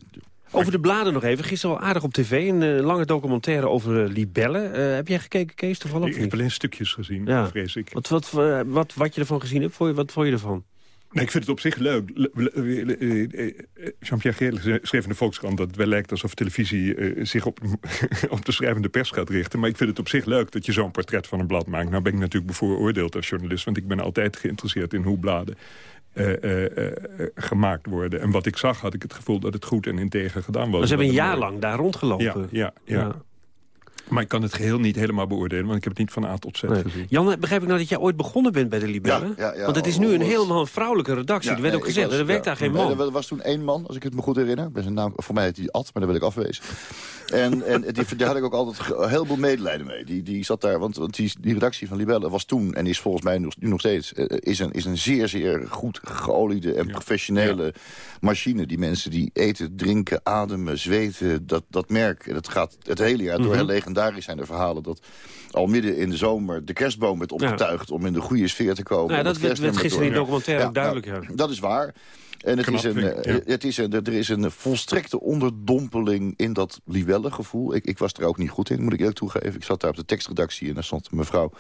Over de bladen nog even. Gisteren wel aardig op tv. Een eh, lange documentaire over eh, libellen. Eh, heb jij gekeken, Kees, toevallig? Ik of heb alleen stukjes gezien, Ja. vrees ik. Wat, wat, wat, wat je ervan gezien hebt, vond je- wat vond je ervan? Nee, ik vind het op zich leuk. Le- le- le- Jean-Pierre schreef in de Volkskrant dat het wel lijkt alsof televisie zich op, op de schrijvende pers gaat richten. Maar ik vind het op zich leuk dat je zo'n portret van een blad maakt. Nou ben ik natuurlijk bevooroordeeld als journalist, want ik ben altijd geïnteresseerd in hoe bladen eh, eh, eh, gemaakt worden. En wat ik zag had ik het gevoel dat het goed en integer gedaan was. Maar ze hebben een Dat jaar lang daar rondgelopen. Ja, ja, ja. Ja. Maar ik kan het geheel niet helemaal beoordelen, want ik heb het niet van A tot Z Nee. gezien. Jan, begrijp ik nou dat jij ooit begonnen bent bij de Libellen? Ja, ja, ja. Want het is nu een Al- helemaal vrouwelijke redactie. Ja, er werd nee, ook gezegd, was- er werkt ja. daar geen Nee, man. er was toen één man, als ik het me goed herinner. Ik ben zijn naam, voor mij heet hij Ad, maar daar wil ik afwezen. En, en die, daar had ik ook altijd heel veel medelijden mee. Die, die zat daar, want, want die, die redactie van Libelle was toen... en is volgens mij nu nog steeds... eh, is, een, is een zeer, zeer goed geoliede en professionele machine. Die mensen die eten, drinken, ademen, zweten, dat, dat merk. En dat gaat het hele jaar door. Heel legendarisch zijn er verhalen dat al midden in de zomer... de kerstboom werd opgetuigd om in de goede sfeer te komen. Ja, dat werd, gisteren in de documentaire duidelijk. nou, ja. dat is waar. En het Knap, is een, eh, ja. het is een, er is een volstrekte onderdompeling in dat libelle-gevoel. Ik, ik was er ook niet goed in, moet ik eerlijk toegeven. Ik zat daar op de tekstredactie en daar stond een mevrouw...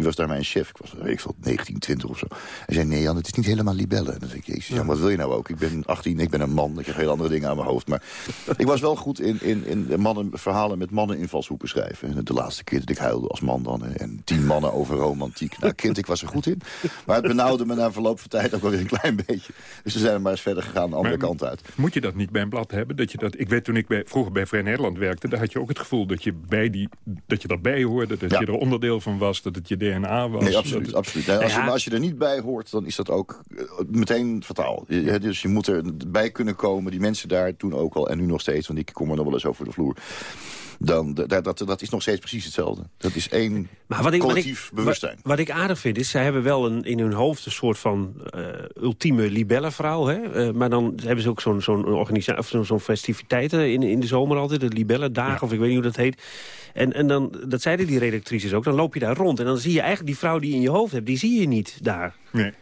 die was daar mijn chef, ik was weet ik veel, 19, 20 of zo. En zei, nee Jan, het is niet helemaal libelle. En dan zei ik, jezus, Jan, wat wil je nou ook? Ik ben 18, ik ben een man, ik heb heel andere dingen aan mijn hoofd. Maar ik was wel goed in, in, in mannen, verhalen met mannen invalshoeken schrijven. En de laatste keer dat ik huilde als man dan. En tien mannen over romantiek. Nou, kind, ik was er goed in. Maar het benauwde me na verloop van tijd ook wel weer een klein beetje. Dus we zijn er maar eens verder gegaan, de andere Maar- kant uit. Moet je dat niet bij een blad hebben? Dat je dat, ik weet toen ik bij, vroeger bij Vrij Nederland werkte... daar had je ook het gevoel dat je, bij die, dat je daarbij hoorde... dat Ja. je er onderdeel van was, dat het je DNA was. Nee, absoluut. dat- absoluut. Als, je, Ja. maar als je er niet bij hoort, dan is dat ook eh, meteen fataal. Je- dus je moet erbij kunnen komen. Die mensen daar toen ook al, en nu nog steeds... want ik kom er nog wel eens over de vloer... Dan, dat, dat, dat is nog steeds precies hetzelfde. Dat is één Maar wat ik, wat, collectief ik, bewustzijn. wat, wat ik aardig vind is, zij hebben wel een, in hun hoofd een soort van eh, ultieme libellenvrouw. hè? Eh, maar dan hebben ze ook zo'n zo'n zo'n festiviteiten in, in de zomer altijd, de Libelle-dagen, of ik weet niet hoe dat heet. En, en dan, dat zeiden die redactrices ook, dan loop je daar rond. En dan zie je eigenlijk die vrouw die je in je hoofd hebt, die zie je niet daar. Nee.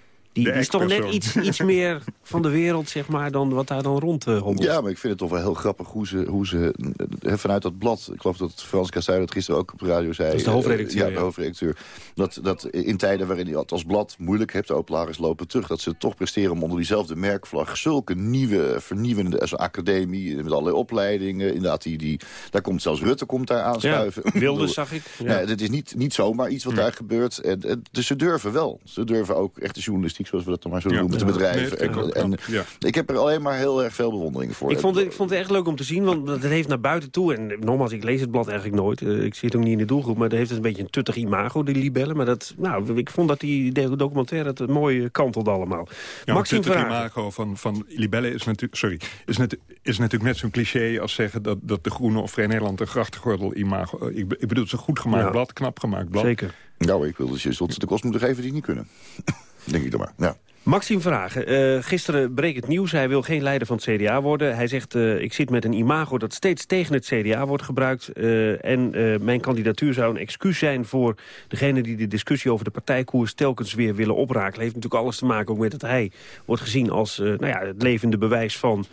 Die, is toch net iets, iets meer van de wereld, zeg maar, dan wat daar dan rond eh, hobbelt. Ja, maar ik vind het toch wel heel grappig hoe ze, hoe ze eh, vanuit dat blad... ik geloof dat Frans Kassui dat gisteren ook op de radio zei... Dat is de hoofdredacteur, eh, ja, de hoofdredacteur. Dat, dat in tijden waarin je het als blad moeilijk hebt... de openlagers lopen terug, dat ze toch presteren... om onder diezelfde merkvlag zulke nieuwe, vernieuwende... als een academie met allerlei opleidingen. Inderdaad, die, die, daar komt zelfs Rutte komt daar aanschuiven. Ja, Wilders zag ik. Ja. Nee, het is niet, niet zomaar iets wat daar gebeurt. En, en, dus ze durven wel. Ze durven ook echt de journalistiek, zoals we dat dan maar zo Ja. noemen, te Ja. bedrijven. Nee, dat ik en, en ik heb er alleen maar heel erg veel bewondering voor. Ik vond, het, ik vond het echt leuk om te zien, want het heeft naar buiten toe... en nogmaals, ik lees het blad eigenlijk nooit. eh, ik zit ook niet in de doelgroep, maar het heeft een beetje een tuttig imago, die libellen. Maar dat, nou, ik vond dat die de- documentaire het mooi kantelde allemaal. Ja, Maxime het imago van, van Libelle is natuurlijk, sorry, is, net, is natuurlijk net zo'n cliché als zeggen dat, dat de Groene of Vrij Nederland een grachtgordel imago. Ik, be- ik bedoel, het is een goed gemaakt Ja. blad, knap gemaakt blad. Zeker. Nou, ik wil dus je zult ze de kost moeten geven die het niet kunnen. Denk ik dan maar. Maxime Vragen. Eh, gisteren breekt het nieuws. Hij wil geen leider van het CDA worden. Hij zegt, eh, ik zit met een imago dat steeds tegen het CDA wordt gebruikt. eh, en mijn kandidatuur zou een excuus zijn voor degene die de discussie over de partijkoers telkens weer willen oprakelen. Heeft natuurlijk alles te maken ook met dat hij wordt gezien als nou ja, het levende bewijs van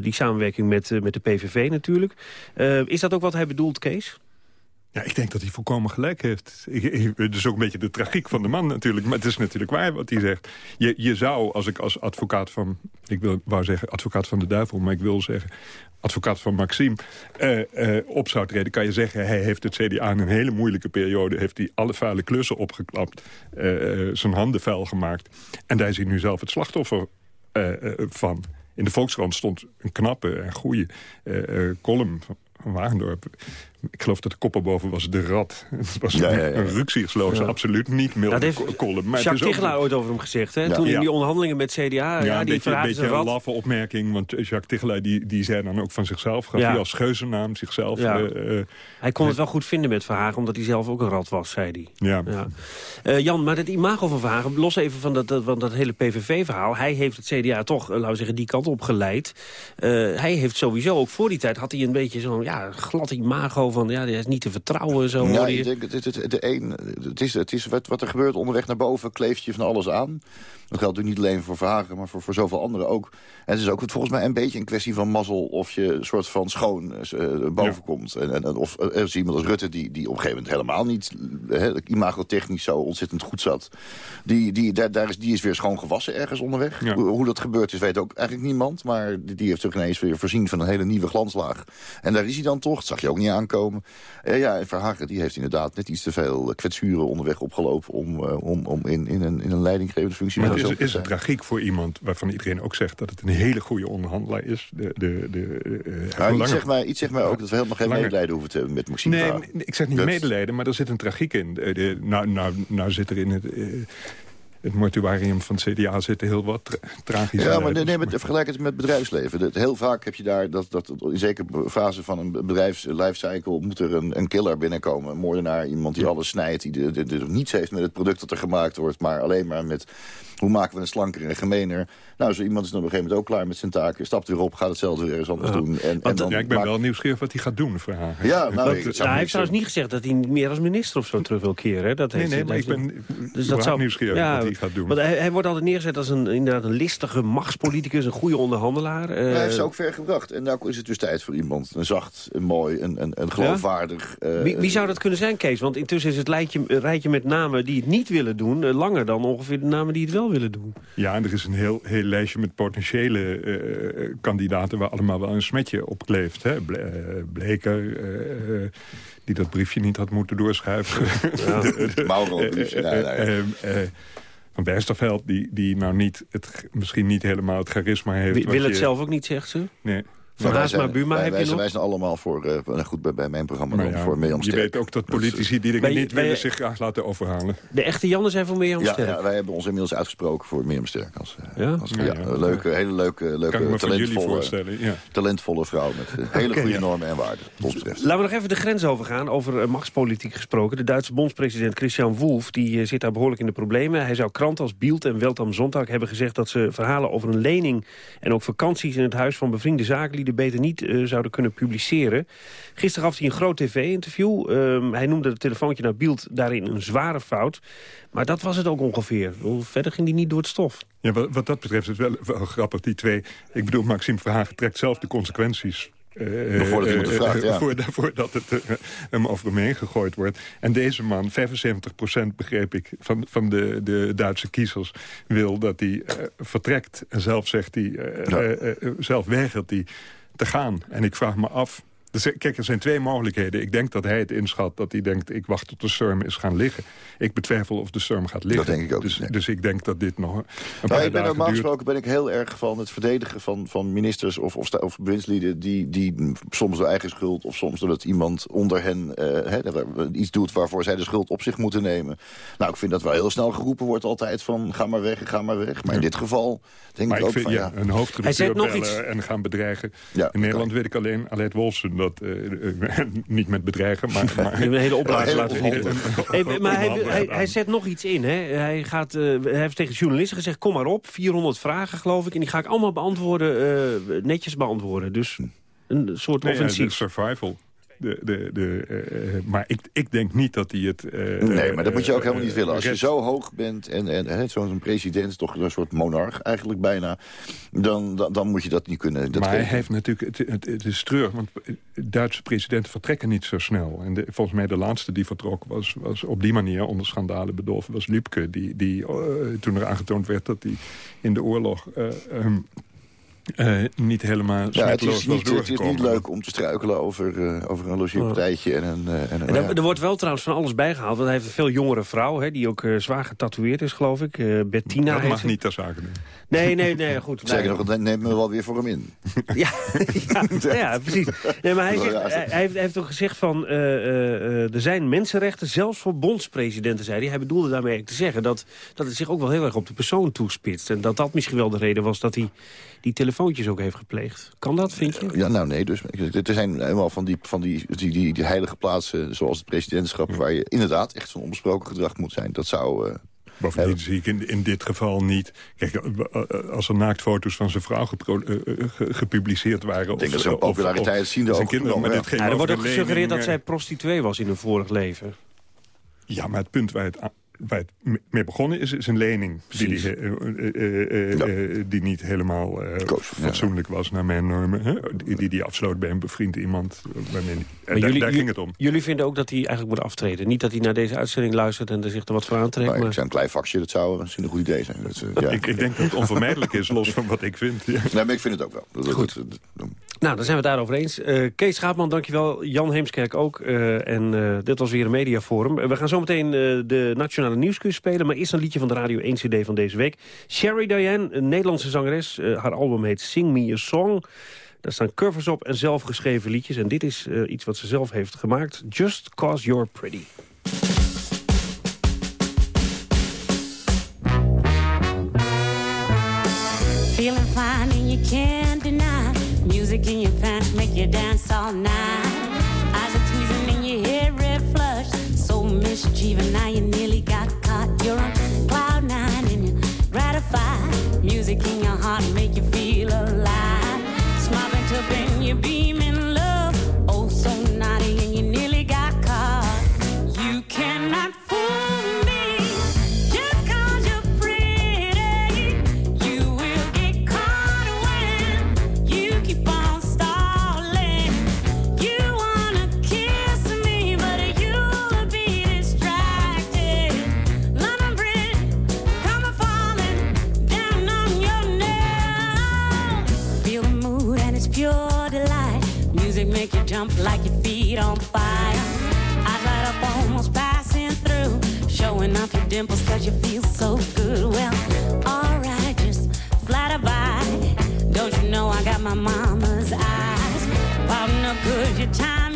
die samenwerking met, met de PVV natuurlijk. Is dat ook wat hij bedoelt, Kees? Ja, ik denk dat hij volkomen gelijk heeft. Het is ook een beetje de tragiek van de man natuurlijk. Maar het is natuurlijk waar wat hij zegt. Je, je zou, als ik als advocaat van... Ik wil, wou zeggen advocaat van de duivel, maar ik wil zeggen... advocaat van Maxime, eh, eh, op zou treden... kan je zeggen, hij heeft het CDA in een hele moeilijke periode... heeft hij alle vuile klussen opgeklapt, eh, zijn handen vuil gemaakt. En daar is hij nu zelf het slachtoffer van. In de Volkskrant stond een knappe en goede column van Wagendorp. Ik geloof dat de kop erboven was de rat. Het was Ja, een, ja, ja. een rukzichtloze, Ja. absoluut niet milde Dat column. Maar Jacques ook- Tichelaar ooit over hem gezegd. Hè? Ja. Toen in die onderhandelingen met CDA, ja, Ja, een die beetje, een beetje een rat. laffe opmerking. Want Jacques Tichelaar die, die zei dan ook van zichzelf. Gaf Ja. hij als geuzennaam zichzelf. Ja. eh, eh, Hij kon het wel goed vinden met Verhagen, omdat hij zelf ook een rat was, zei hij. ja. Ja. Eh, Jan, maar het imago van Verhagen, los even van dat, dat, van dat hele PVV-verhaal... hij heeft het CDA toch, laten we zeggen, die kant op geleid. Eh, hij heeft sowieso, ook voor die tijd, had hij een beetje zo'n ja, glad imago van... ja, hij is niet te vertrouwen, zo het, het, het, de een, het is, het is wat, wat er gebeurt onderweg naar boven, kleeft je van alles aan. Dat geldt natuurlijk niet alleen voor Verhagen, maar voor, voor zoveel anderen ook. En het is ook volgens mij een beetje een kwestie van mazzel... of je een soort van schoon eh, boven komt. En, en, of eh, is iemand als Rutte die, die op een gegeven moment helemaal niet... eh, imagotechnisch zo ontzettend goed zat. Die, die, daar, daar is, die is weer schoon gewassen ergens onderweg. Ja. Hoe, hoe dat gebeurd is, weet ook eigenlijk niemand. Maar die, die heeft zich ineens weer voorzien van een hele nieuwe glanslaag. En daar is hij dan toch, dat zag je ook niet aankomen. Eh, ja, en Verhagen die heeft inderdaad net iets te veel kwetsuren onderweg opgelopen... om, eh, om, om in, in, een, in een leidinggevende functie Maar het is, is een tragiek voor iemand waarvan iedereen ook zegt... dat het een hele goede onderhandelaar is. De, de, de, eh, Nou, iets, zegt mij, iets zegt mij ook dat we helemaal geen medelijden hoeven te hebben met Maxime Nee, ik zeg niet Dat- medelijden, maar er zit een tragiek in. De, de- nou, nou, nou zit er in het, eh, het mortuarium van het CDA zitten heel wat tra tragische Ja, maar nee, leiders. nee, met, vergelijk het met bedrijfsleven. Dat, heel vaak heb je daar, dat, dat in zekere fase van een bedrijfs lifecycle... moet er een, een killer binnenkomen, een moordenaar. Iemand die alles snijdt, die de, de, de- niets heeft met het product dat er gemaakt wordt... maar alleen maar met hoe maken we een slanker en gemener. Nou, zo iemand is dan op een gegeven moment ook klaar met zijn taken... stapt weer op, gaat hetzelfde weer eens anders Ja. doen. En, en dan ja, ik ben maakt- wel nieuwsgierig wat hij gaat doen, Verhagen. Ja, nou, Want, het nou, hij heeft trouwens niet gezegd dat hij meer als minister of zo terug wil keren. hè? Dat Nee, heeft, nee, dat maar ik ben Dus dat zou nieuwsgierig wat hij gaat doen. Want hij, hij wordt altijd neergezet als een, inderdaad een listige machtspoliticus, een goede onderhandelaar. eh, Maar hij heeft ze ook ver gebracht. En nou is het dus tijd voor iemand. Een zacht, een mooi, een, een, een geloofwaardig... eh, wie, wie zou dat kunnen zijn, Kees? Want intussen is het lijntje, rijtje met namen die het niet willen doen... eh, langer dan ongeveer de namen die het wel willen doen. Ja, en er is een heel, heel lijstje met potentiële eh, kandidaten... waar allemaal wel een smetje op kleeft. Hè? Ble- eh, Bleker, eh, die dat briefje niet had moeten doorschuiven. Ja. Mauro een briefje, Van Westerveld, die, die nou niet het, misschien niet helemaal het charisma heeft. Wi- wat wil het je- zelf ook niet, zegt ze. Nee. Van wij zijn- Buma wij, heb wij je zijn, nog? wij zijn allemaal voor, eh, nou goed, bij, bij mijn programma Maar dan ja, voor Mirjam je weet ook dat Dus, eh, politici die dingen je- niet willen zich graag laten overhalen. De echte Jannen zijn van Mirjam ja, Sterk. ja, wij hebben ons inmiddels uitgesproken voor Mirjam Sterk. Als, eh, Ja? als, Ja, ja, ja. een leuke, hele leuke, leuke talentvolle, talentvolle vrouw met hele goede ja. normen en waarden, wat ons betreft. Laten we nog even de grens overgaan, over machtspolitiek gesproken. De Duitse bondspresident Christian Wolff die, zit daar behoorlijk in de problemen. Hij zou kranten als Bild en Welt am Sonntag hebben gezegd... dat ze verhalen over een lening en ook vakanties in het huis van bevriende zakenlieden... beter niet eh, zouden kunnen publiceren. Gisteren gaf hij een groot tv-interview. Ehm, hij noemde het telefoontje naar Bild daarin een zware fout. Maar dat was het ook ongeveer. Verder ging hij niet door het stof. Ja, wat, wat dat betreft is het wel, wel grappig, die twee. Ik bedoel, Maxime Verhagen trekt zelf de consequenties. eh, Nog voordat eh, iemand vraagt, eh, ja. voordat- Voordat het hem over hem heen gegooid wordt. En deze man, 75% begreep ik, van, van de, de Duitse kiezers... wil dat hij vertrekt. En zelf zegt hij, eh, Ja. zelf weigert hij te gaan. En ik vraag me af... Dus, kijk, er zijn twee mogelijkheden. Ik denk dat hij het inschat dat hij denkt... ik wacht tot de storm is gaan liggen. Ik betwijfel of de storm gaat liggen. Dat denk ik ook Dus, nee. dus ik denk dat dit nog een Nou, paar ik ben dagen normaal gesproken ben ik heel erg van het verdedigen van, van ministers of, of, sta- of bewindslieden... Die, die soms door eigen schuld of soms doordat iemand onder hen eh, hè, iets doet... waarvoor zij de schuld op zich moeten nemen. Nou, ik vind dat wel heel snel geroepen wordt altijd van... ga maar weg, ga maar weg. Maar in dit geval denk Maar ik ik ook vind, van ja, ja... een Hij hoofdredacteur zegt nog bellen iets. en gaan bedreigen. Ja, In Nederland weet ik alleen Aleid Wolfsen dat... eh, niet met bedreigen, maar... maar Een hele opdracht laten volgen. Hey, maar hij, hij, hij zet nog iets in. Hè? Hij, gaat, eh, hij heeft tegen journalisten gezegd, kom maar op. 400 vragen, geloof ik. En die ga ik allemaal beantwoorden, eh, netjes beantwoorden. Dus een soort Nee, ja, de offensief. survival. De, de, de, eh, eh, maar ik, ik denk niet dat hij het... eh, Nee, maar dat moet je ook helemaal niet willen. Als je zo hoog bent en, en zo'n president, toch een soort monarch eigenlijk bijna... dan, dan, dan moet je dat niet kunnen. Dat maar hij heeft natuurlijk, het, het, het is treurig, want Duitse presidenten vertrekken niet zo snel. En de, volgens mij de laatste die vertrok was, was op die manier onder schandalen bedolven, was Lübke. Die, die toen er aangetoond werd dat hij in de oorlog eh, ehm, eh, niet helemaal Ja, het is, niet, het is niet leuk om te struikelen over, eh, over een logeerpartijtje en een... eh, en een En ja. er, er wordt wel trouwens van alles bijgehaald. Want hij heeft een veel jongere vrouw, hè, die ook eh, zwaar getatoeëerd is, geloof ik. Eh, Bettina Dat heet mag ze. niet ter zake doen. Nee, nee, nee, goed. Zeker nog, dat neemt me wel weer voor hem in. Ja, ja, ja, precies. Nee, maar hij, zegt, hij, hij heeft, hij heeft ook gezegd van... eh, eh, eh, er zijn mensenrechten, zelfs voor bondspresidenten, zei hij. Hij bedoelde daarmee te zeggen dat, dat het zich ook wel heel erg op de persoon toespitst. En dat dat misschien wel de reden was dat hij die telefoontjes ook heeft gepleegd. Kan dat, vind je? Ja, nou nee, dus er zijn helemaal van die, van die, die, die, die heilige plaatsen... zoals het presidentschap, waar je inderdaad echt zo'n onbesproken gedrag moet zijn. Dat zou... Bovendien zie ik in, in dit geval niet... Kijk, eh, eh, als er naaktfoto's van zijn vrouw eh, eh, gepubliceerd waren... Ik denk of, dat ze een of- of- populariteit of zien, kinderen, maar dit Ja, er wordt ook gesuggereerd dat eh, zij prostituee was in een vorig leven. Ja, maar het punt waar het, waar het me- mee begonnen is, is een lening. Die, die, eh, eh, eh, die niet helemaal eh, Koos, ja. fatsoenlijk was naar mijn normen. Hè? Die, die die afsloot bij een bevriend iemand. Waarmee, daar, jullie, daar ging het om. jullie vinden ook dat hij eigenlijk moet aftreden. Niet dat hij naar deze uitzending luistert en er zich er wat voor aantrekt. maar Maar... ik zou een klein vakje, dat zou misschien een goed idee zijn. Dat, ja. Ik, ik denk dat het onvermijdelijk is, los van wat ik vind. Ja. Nee, maar ik vind het ook wel. Dat- Goed. dat- dat- dat- Nou, dan zijn we het daarover eens. Eh, Kees Schaapman, dankjewel. Jan Heemskerk ook. Eh, en eh, dit was weer een mediaforum. We gaan zo meteen eh, de Nationale Nieuwsquiz spelen. Maar eerst een liedje van de Radio 1 CD van deze week. Sherry Diane, een Nederlandse zangeres. Eh, haar album heet Sing Me A Song. Daar staan covers op en zelfgeschreven liedjes. En dit is eh, iets wat ze zelf heeft gemaakt. Just Cause You're Pretty. Feeling fine and you can't deny. Music in your pants make you dance all night. Eyes are tweezing and your hair red flush. So mischievous now you nearly Music in your heart make you feel alive. Bent up and you beam jump like your feet on fire. Eyes light up almost passing through. Showing off your dimples cause you feel so good. Well, alright, just flatter by. Don't you know I got my mama's eye? Cause your time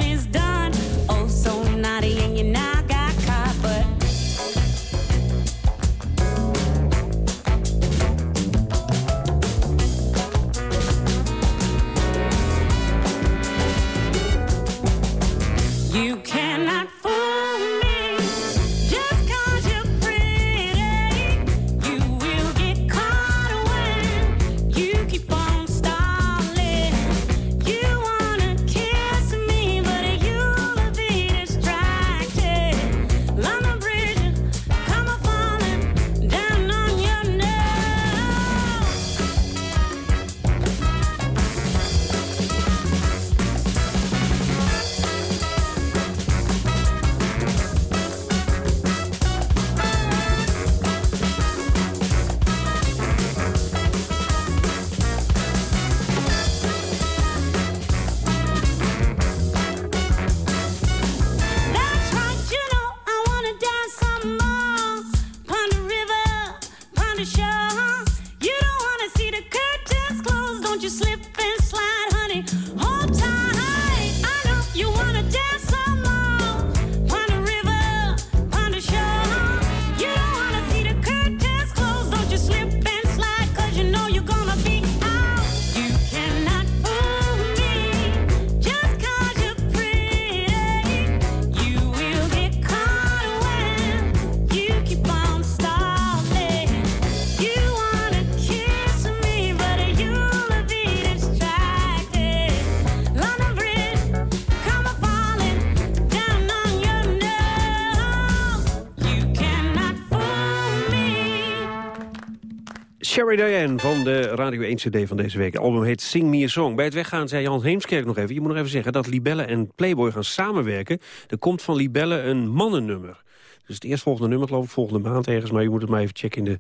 Sherry Diane van de Radio 1 CD van deze week. Het album heet Sing Me A Song. Bij het weggaan zei Jan Heemskerk nog even... je moet nog even zeggen dat Libelle en Playboy gaan samenwerken. Er komt van Libelle een mannennummer. Dus het eerstvolgende nummer, geloof ik, volgende maand ergens... maar je moet het maar even checken in de,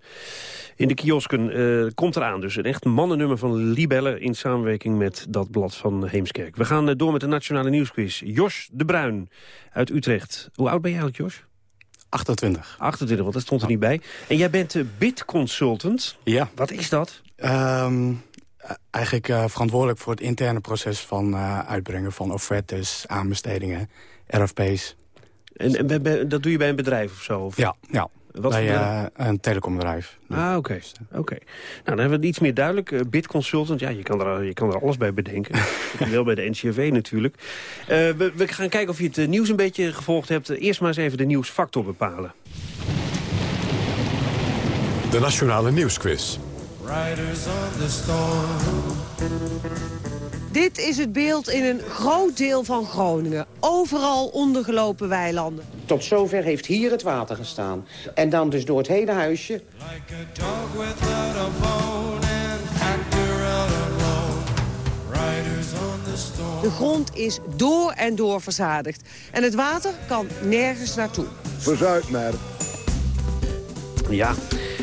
in de kiosken. Eh, komt eraan dus. Een echt mannennummer van Libelle... in samenwerking met dat blad van Heemskerk. We gaan eh, door met de Nationale Nieuwsquiz. Jos de Bruin uit Utrecht. Hoe oud ben jij eigenlijk, Jos? 28. 28, want dat stond er niet bij. En jij bent uh, bid-consultant. Ja. Wat is dat? Ehm, eigenlijk eh, verantwoordelijk voor het interne proces van eh, uitbrengen van offertes, aanbestedingen, RFP's. En, en dat doe je bij een bedrijf of zo? Of? Ja, ja. Wat bij voor eh, een telecombedrijf. Ah, oké. oké. Nou, dan hebben we het iets meer duidelijk. Uh, Bid-consultant, ja, je kan, er, je kan er alles bij bedenken. Wel bij de NCRV natuurlijk. Eh, we, we gaan kijken of je het nieuws een beetje gevolgd hebt. Eerst maar eens even de nieuwsfactor bepalen. De Nationale Nieuwsquiz. Riders on the storm. Dit is het beeld in een groot deel van Groningen. Overal ondergelopen weilanden. Tot zover heeft hier het water gestaan. En dan dus door het hele huisje. Like a dog without a bone and actor out alone. Riders on the storm. De grond is door en door verzadigd. En het water kan nergens naartoe. Verzuid maar. Ja,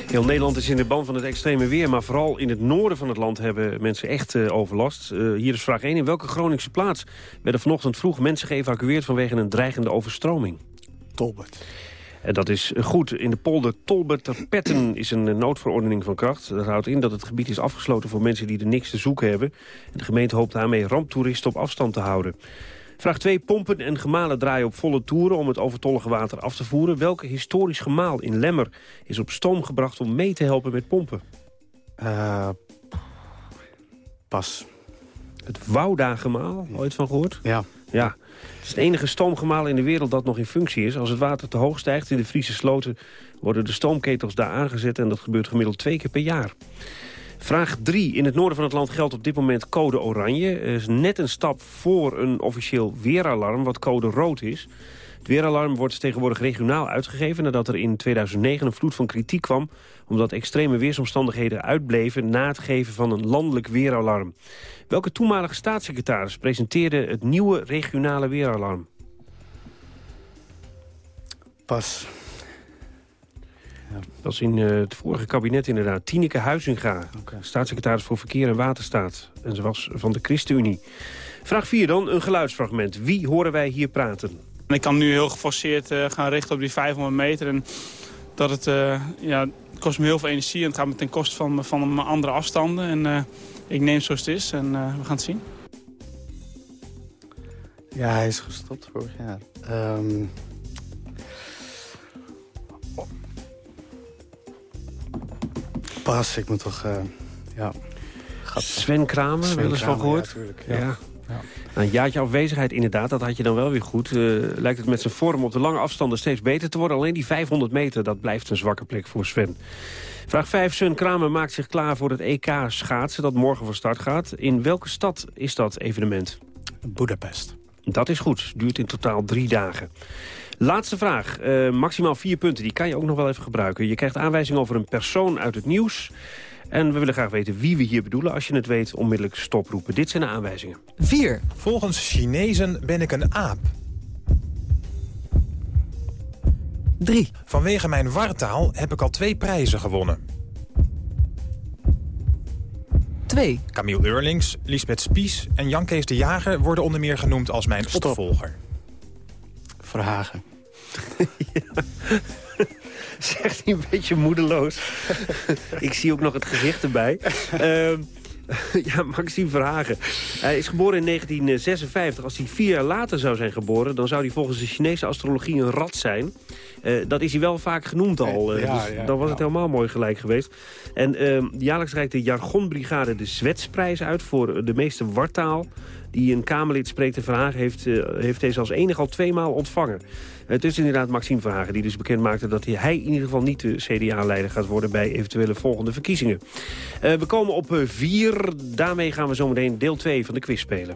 heel Nederland is in de ban van het extreme weer... maar vooral in het noorden van het land hebben mensen echt eh, overlast. Eh, hier is vraag 1. In welke Groningse plaats werden vanochtend vroeg mensen geëvacueerd... vanwege een dreigende overstroming? Tolbert. En dat is goed. In de polder Tolbert-Petten is een noodverordening van kracht. Dat houdt in dat het gebied is afgesloten voor mensen die er niks te zoeken hebben. En de gemeente hoopt daarmee ramptoeristen op afstand te houden. Vraag 2. Pompen en gemalen draaien op volle toeren om het overtollige water af te voeren. Welke historisch gemaal in Lemmer is op stoom gebracht om mee te helpen met pompen? Eh, pas. Het Wouda-gemaal, ooit van gehoord? Ja. Ja. Het is het enige stoomgemaal in de wereld dat nog in functie is. Als het water te hoog stijgt in de Friese sloten... worden de stoomketels daar aangezet en dat gebeurt gemiddeld twee keer per jaar. Vraag 3. In het noorden van het land geldt op dit moment code oranje. Is net een stap voor een officieel weeralarm, wat code rood is. Het weeralarm wordt tegenwoordig regionaal uitgegeven... nadat er in 2009 een vloed van kritiek kwam... omdat extreme weersomstandigheden uitbleven... na het geven van een landelijk weeralarm. Welke toenmalige staatssecretaris presenteerde het nieuwe regionale weeralarm? Pas. Dat was in eh, het vorige kabinet inderdaad. Tineke Huizinga, staatssecretaris voor Verkeer en Waterstaat. En ze was van de ChristenUnie. Vraag 4 dan, een geluidsfragment. Wie horen wij hier praten? En ik kan nu heel geforceerd eh, gaan richten op die 500 meter. En dat het, eh, ja, het kost me heel veel energie en het gaat me ten koste van, van mijn andere afstanden. En eh, ik neem het zoals het is en eh, we gaan het zien. Ja, hij is gestopt vorig jaar. Ehm, Pas, ik moet toch... eh, ja. Sven Kramer, wel eens van gehoord? ja, tuurlijk, Ja. ja. Nou, een jaartje afwezigheid inderdaad, dat had je dan wel weer goed. Eh, lijkt het met zijn vorm op de lange afstanden steeds beter te worden. Alleen die 500 meter, dat blijft een zwakke plek voor Sven. Vraag 5. Sven Kramer maakt zich klaar voor het EK schaatsen... dat morgen van start gaat. In welke stad is dat evenement? Budapest. Dat is goed. Duurt in totaal drie dagen. Laatste vraag. Eh, maximaal vier punten. Die kan je ook nog wel even gebruiken. Je krijgt aanwijzing over een persoon uit het nieuws. En we willen graag weten wie we hier bedoelen. Als je het weet, onmiddellijk stoproepen. Dit zijn de aanwijzingen. 4. Volgens Chinezen ben ik een aap. 3. Vanwege mijn wartaal heb ik al twee prijzen gewonnen. 2. Camille Eurlings, Lisbeth Spies en Jan Kees de Jager... worden onder meer genoemd als mijn opvolger. Verhagen. Zegt hij een beetje moedeloos. Ik zie ook nog het gezicht erbij. Ehm, ja, Maxime Verhagen. Hij is geboren in 1956. Als hij vier jaar later zou zijn geboren... dan zou hij volgens de Chinese astrologie een rat zijn. Eh, dat is hij wel vaak genoemd al. eh, Ja, dus ja, dan was ja. het helemaal mooi gelijk geweest. En ehm, jaarlijks reikt de Jargonbrigade de Zwetsprijs uit... voor de meeste wartaal die een Kamerlid spreekt. En Verhagen heeft, eh, heeft deze als enige al tweemaal ontvangen. Het is inderdaad Maxime Verhagen die dus bekend maakte... dat hij, in ieder geval niet de CDA-leider gaat worden... bij eventuele volgende verkiezingen. Eh, we komen op eh, vier. Daarmee gaan we zometeen deel 2 van de quiz spelen.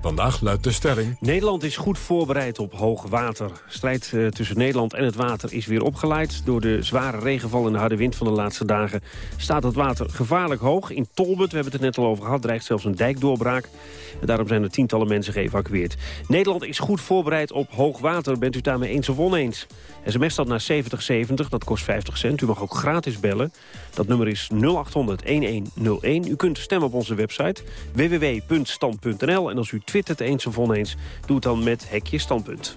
Vandaag luidt de stelling... Nederland is goed voorbereid op hoog water. Strijd eh, tussen Nederland en het water is weer opgeleid. Door de zware regenval en de harde wind van de laatste dagen... staat het water gevaarlijk hoog. In Tolbert, we hebben het er net al over gehad, dreigt zelfs een dijkdoorbraak. En daarom zijn er tientallen mensen geëvacueerd. Nederland is goed voorbereid op hoog water. Bent u daarmee eens of oneens? SMS staat naar 7070, dat kost 50 cent. U mag ook gratis bellen. Dat nummer is 0800-1101. U kunt stemmen op onze website www.stand.nl. En als u twittert eens of oneens, doe het dan met hekje standpunt.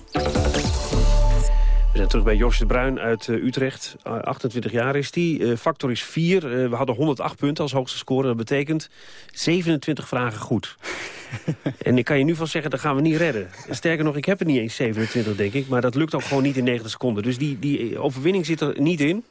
Zijn terug bij Josje Bruin uit eh, Utrecht. Eh, 28 jaar is die. Eh, factor is 4. Eh, we hadden 108 punten als hoogste score. Dat betekent 27 vragen goed. en ik kan je nu van zeggen, dat gaan we niet redden. Sterker nog, ik heb er niet eens 27, denk ik. Maar dat lukt ook gewoon niet in 90 seconden. Dus die, die overwinning zit er niet in.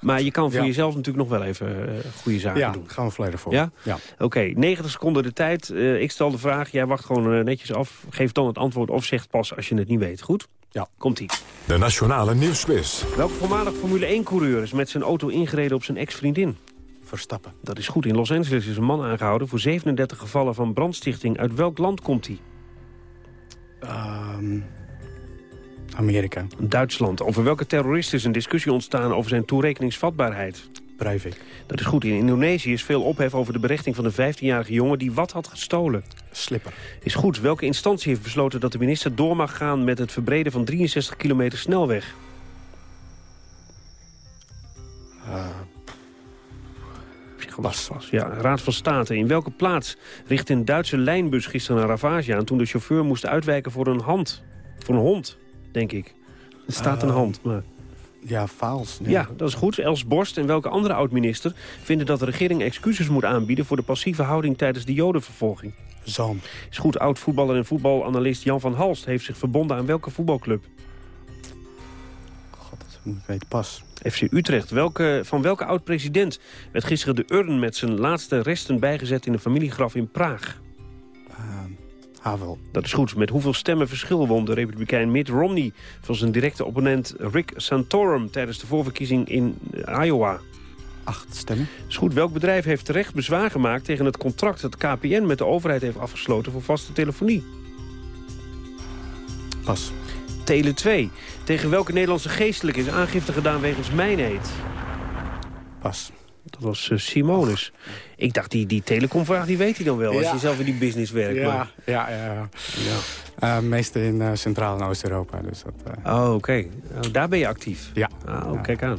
Maar je kan voor Ja. jezelf natuurlijk nog wel even eh, goede zaken Ja, doen. gaan we volledig voor. Ja? Ja. Oké, 90 seconden de tijd. Eh, ik stel de vraag, jij wacht gewoon eh, netjes af. Geef dan het antwoord of zegt pas als je het niet weet. Goed? Ja. Komt-ie. De Nationale Nieuwsquiz. Welke voormalig Formule 1-coureur is met zijn auto ingereden op zijn ex-vriendin? Verstappen. Dat is goed. In Los Angeles is een man aangehouden voor 37 gevallen van brandstichting. Uit welk land komt hij? Ehm, Amerika. Duitsland. Over welke terrorist is een discussie ontstaan over zijn toerekeningsvatbaarheid? Breivik. Dat is goed. In Indonesië is veel ophef over de berechting van de 15-jarige jongen die wat had gestolen. Slipper. Is goed. Welke instantie heeft besloten dat de minister door mag gaan met het verbreden van 63 kilometer snelweg? Pas. Pas. Ja, Raad van State. In welke plaats richtte een Duitse lijnbus gisteren een ravage aan... toen de chauffeur moest uitwijken voor een hand? Voor een hond, denk ik. Er staat een Eh, hand, maar... Ja, Vaals. nee. Ja, dat is goed. Els Borst en welke andere oud-minister vinden dat de regering excuses moet aanbieden... voor de passieve houding tijdens de jodenvervolging? Zalm. Is goed. Oud-voetballer en voetbalanalist Jan van Halst heeft zich verbonden aan welke voetbalclub? God, dat moet ik weten. Pas. FC Utrecht. Welke, van welke oud-president werd gisteren de urn met zijn laatste resten bijgezet in een familiegraf in Praag? Havel. Dat is goed. Met hoeveel stemmen verschil won de republikein Mitt Romney... van zijn directe opponent Rick Santorum tijdens de voorverkiezing in Iowa? Acht stemmen. Is goed. Welk bedrijf heeft terecht bezwaar gemaakt tegen het contract... dat KPN met de overheid heeft afgesloten voor vaste telefonie? Pas. Tele 2. Tegen welke Nederlandse geestelijke is aangifte gedaan wegens mijnheid? Pas. Dat was eh, Simonus. Ik dacht, die, die telecomvraag die weet hij dan wel... als je zelf in die business werkt. Ja, maar- ja, ja. ja. Eh, meestal in eh, Centraal- en Oost-Europa. Dus dat, eh, Oh, oké. Oh, daar ben je actief. Ja. Nou, kijk aan.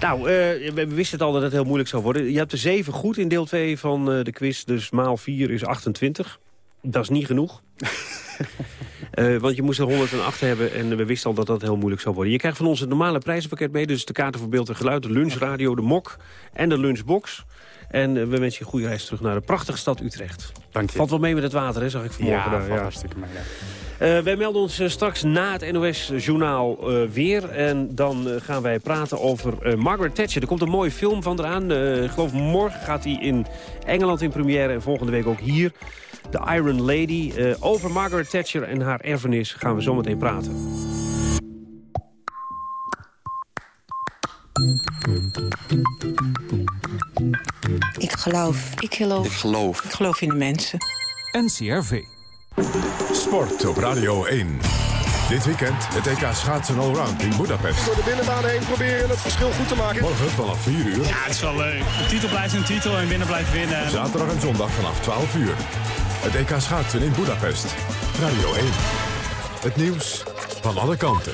Nou, we wisten het al dat het heel moeilijk zou worden. Je hebt er zeven goed in deel 2 van de quiz. Dus maal 4 is 28. Dat is niet genoeg. Want je moest er 108 hebben en we wisten al dat dat heel moeilijk zou worden. Je krijgt van ons het normale prijzenpakket mee. Dus de kaarten voor beeld en geluid, de lunchradio, de mok en de lunchbox. En eh, we wensen je een goede reis terug naar de prachtige stad Utrecht. Dank je. Valt wel mee met het water, hè, zag ik vanmorgen. Ja, daar, valt hartstikke mee. ja. Eh, wij melden ons eh, straks na het NOS-journaal weer. En dan gaan wij praten over Margaret Thatcher. Er komt een mooie film van eraan. Ik geloof morgen gaat hij in Engeland in première. En volgende week ook hier. The Iron Lady. Over Margaret Thatcher en haar erfenis gaan we zometeen praten. Ik geloof. Ik geloof. Ik geloof. Ik geloof in de mensen. NCRV. Sport op Radio 1. Dit weekend het EK schaatsen allround in Budapest. Door de binnenbaan heen proberen het verschil goed te maken. Morgen vanaf 4 uur. Ja, het is wel leuk. De titel blijft een titel en winnen blijft winnen. Zaterdag en zondag vanaf 12 uur. Het EK schaatsen in Budapest. Radio 1. Het nieuws van alle kanten.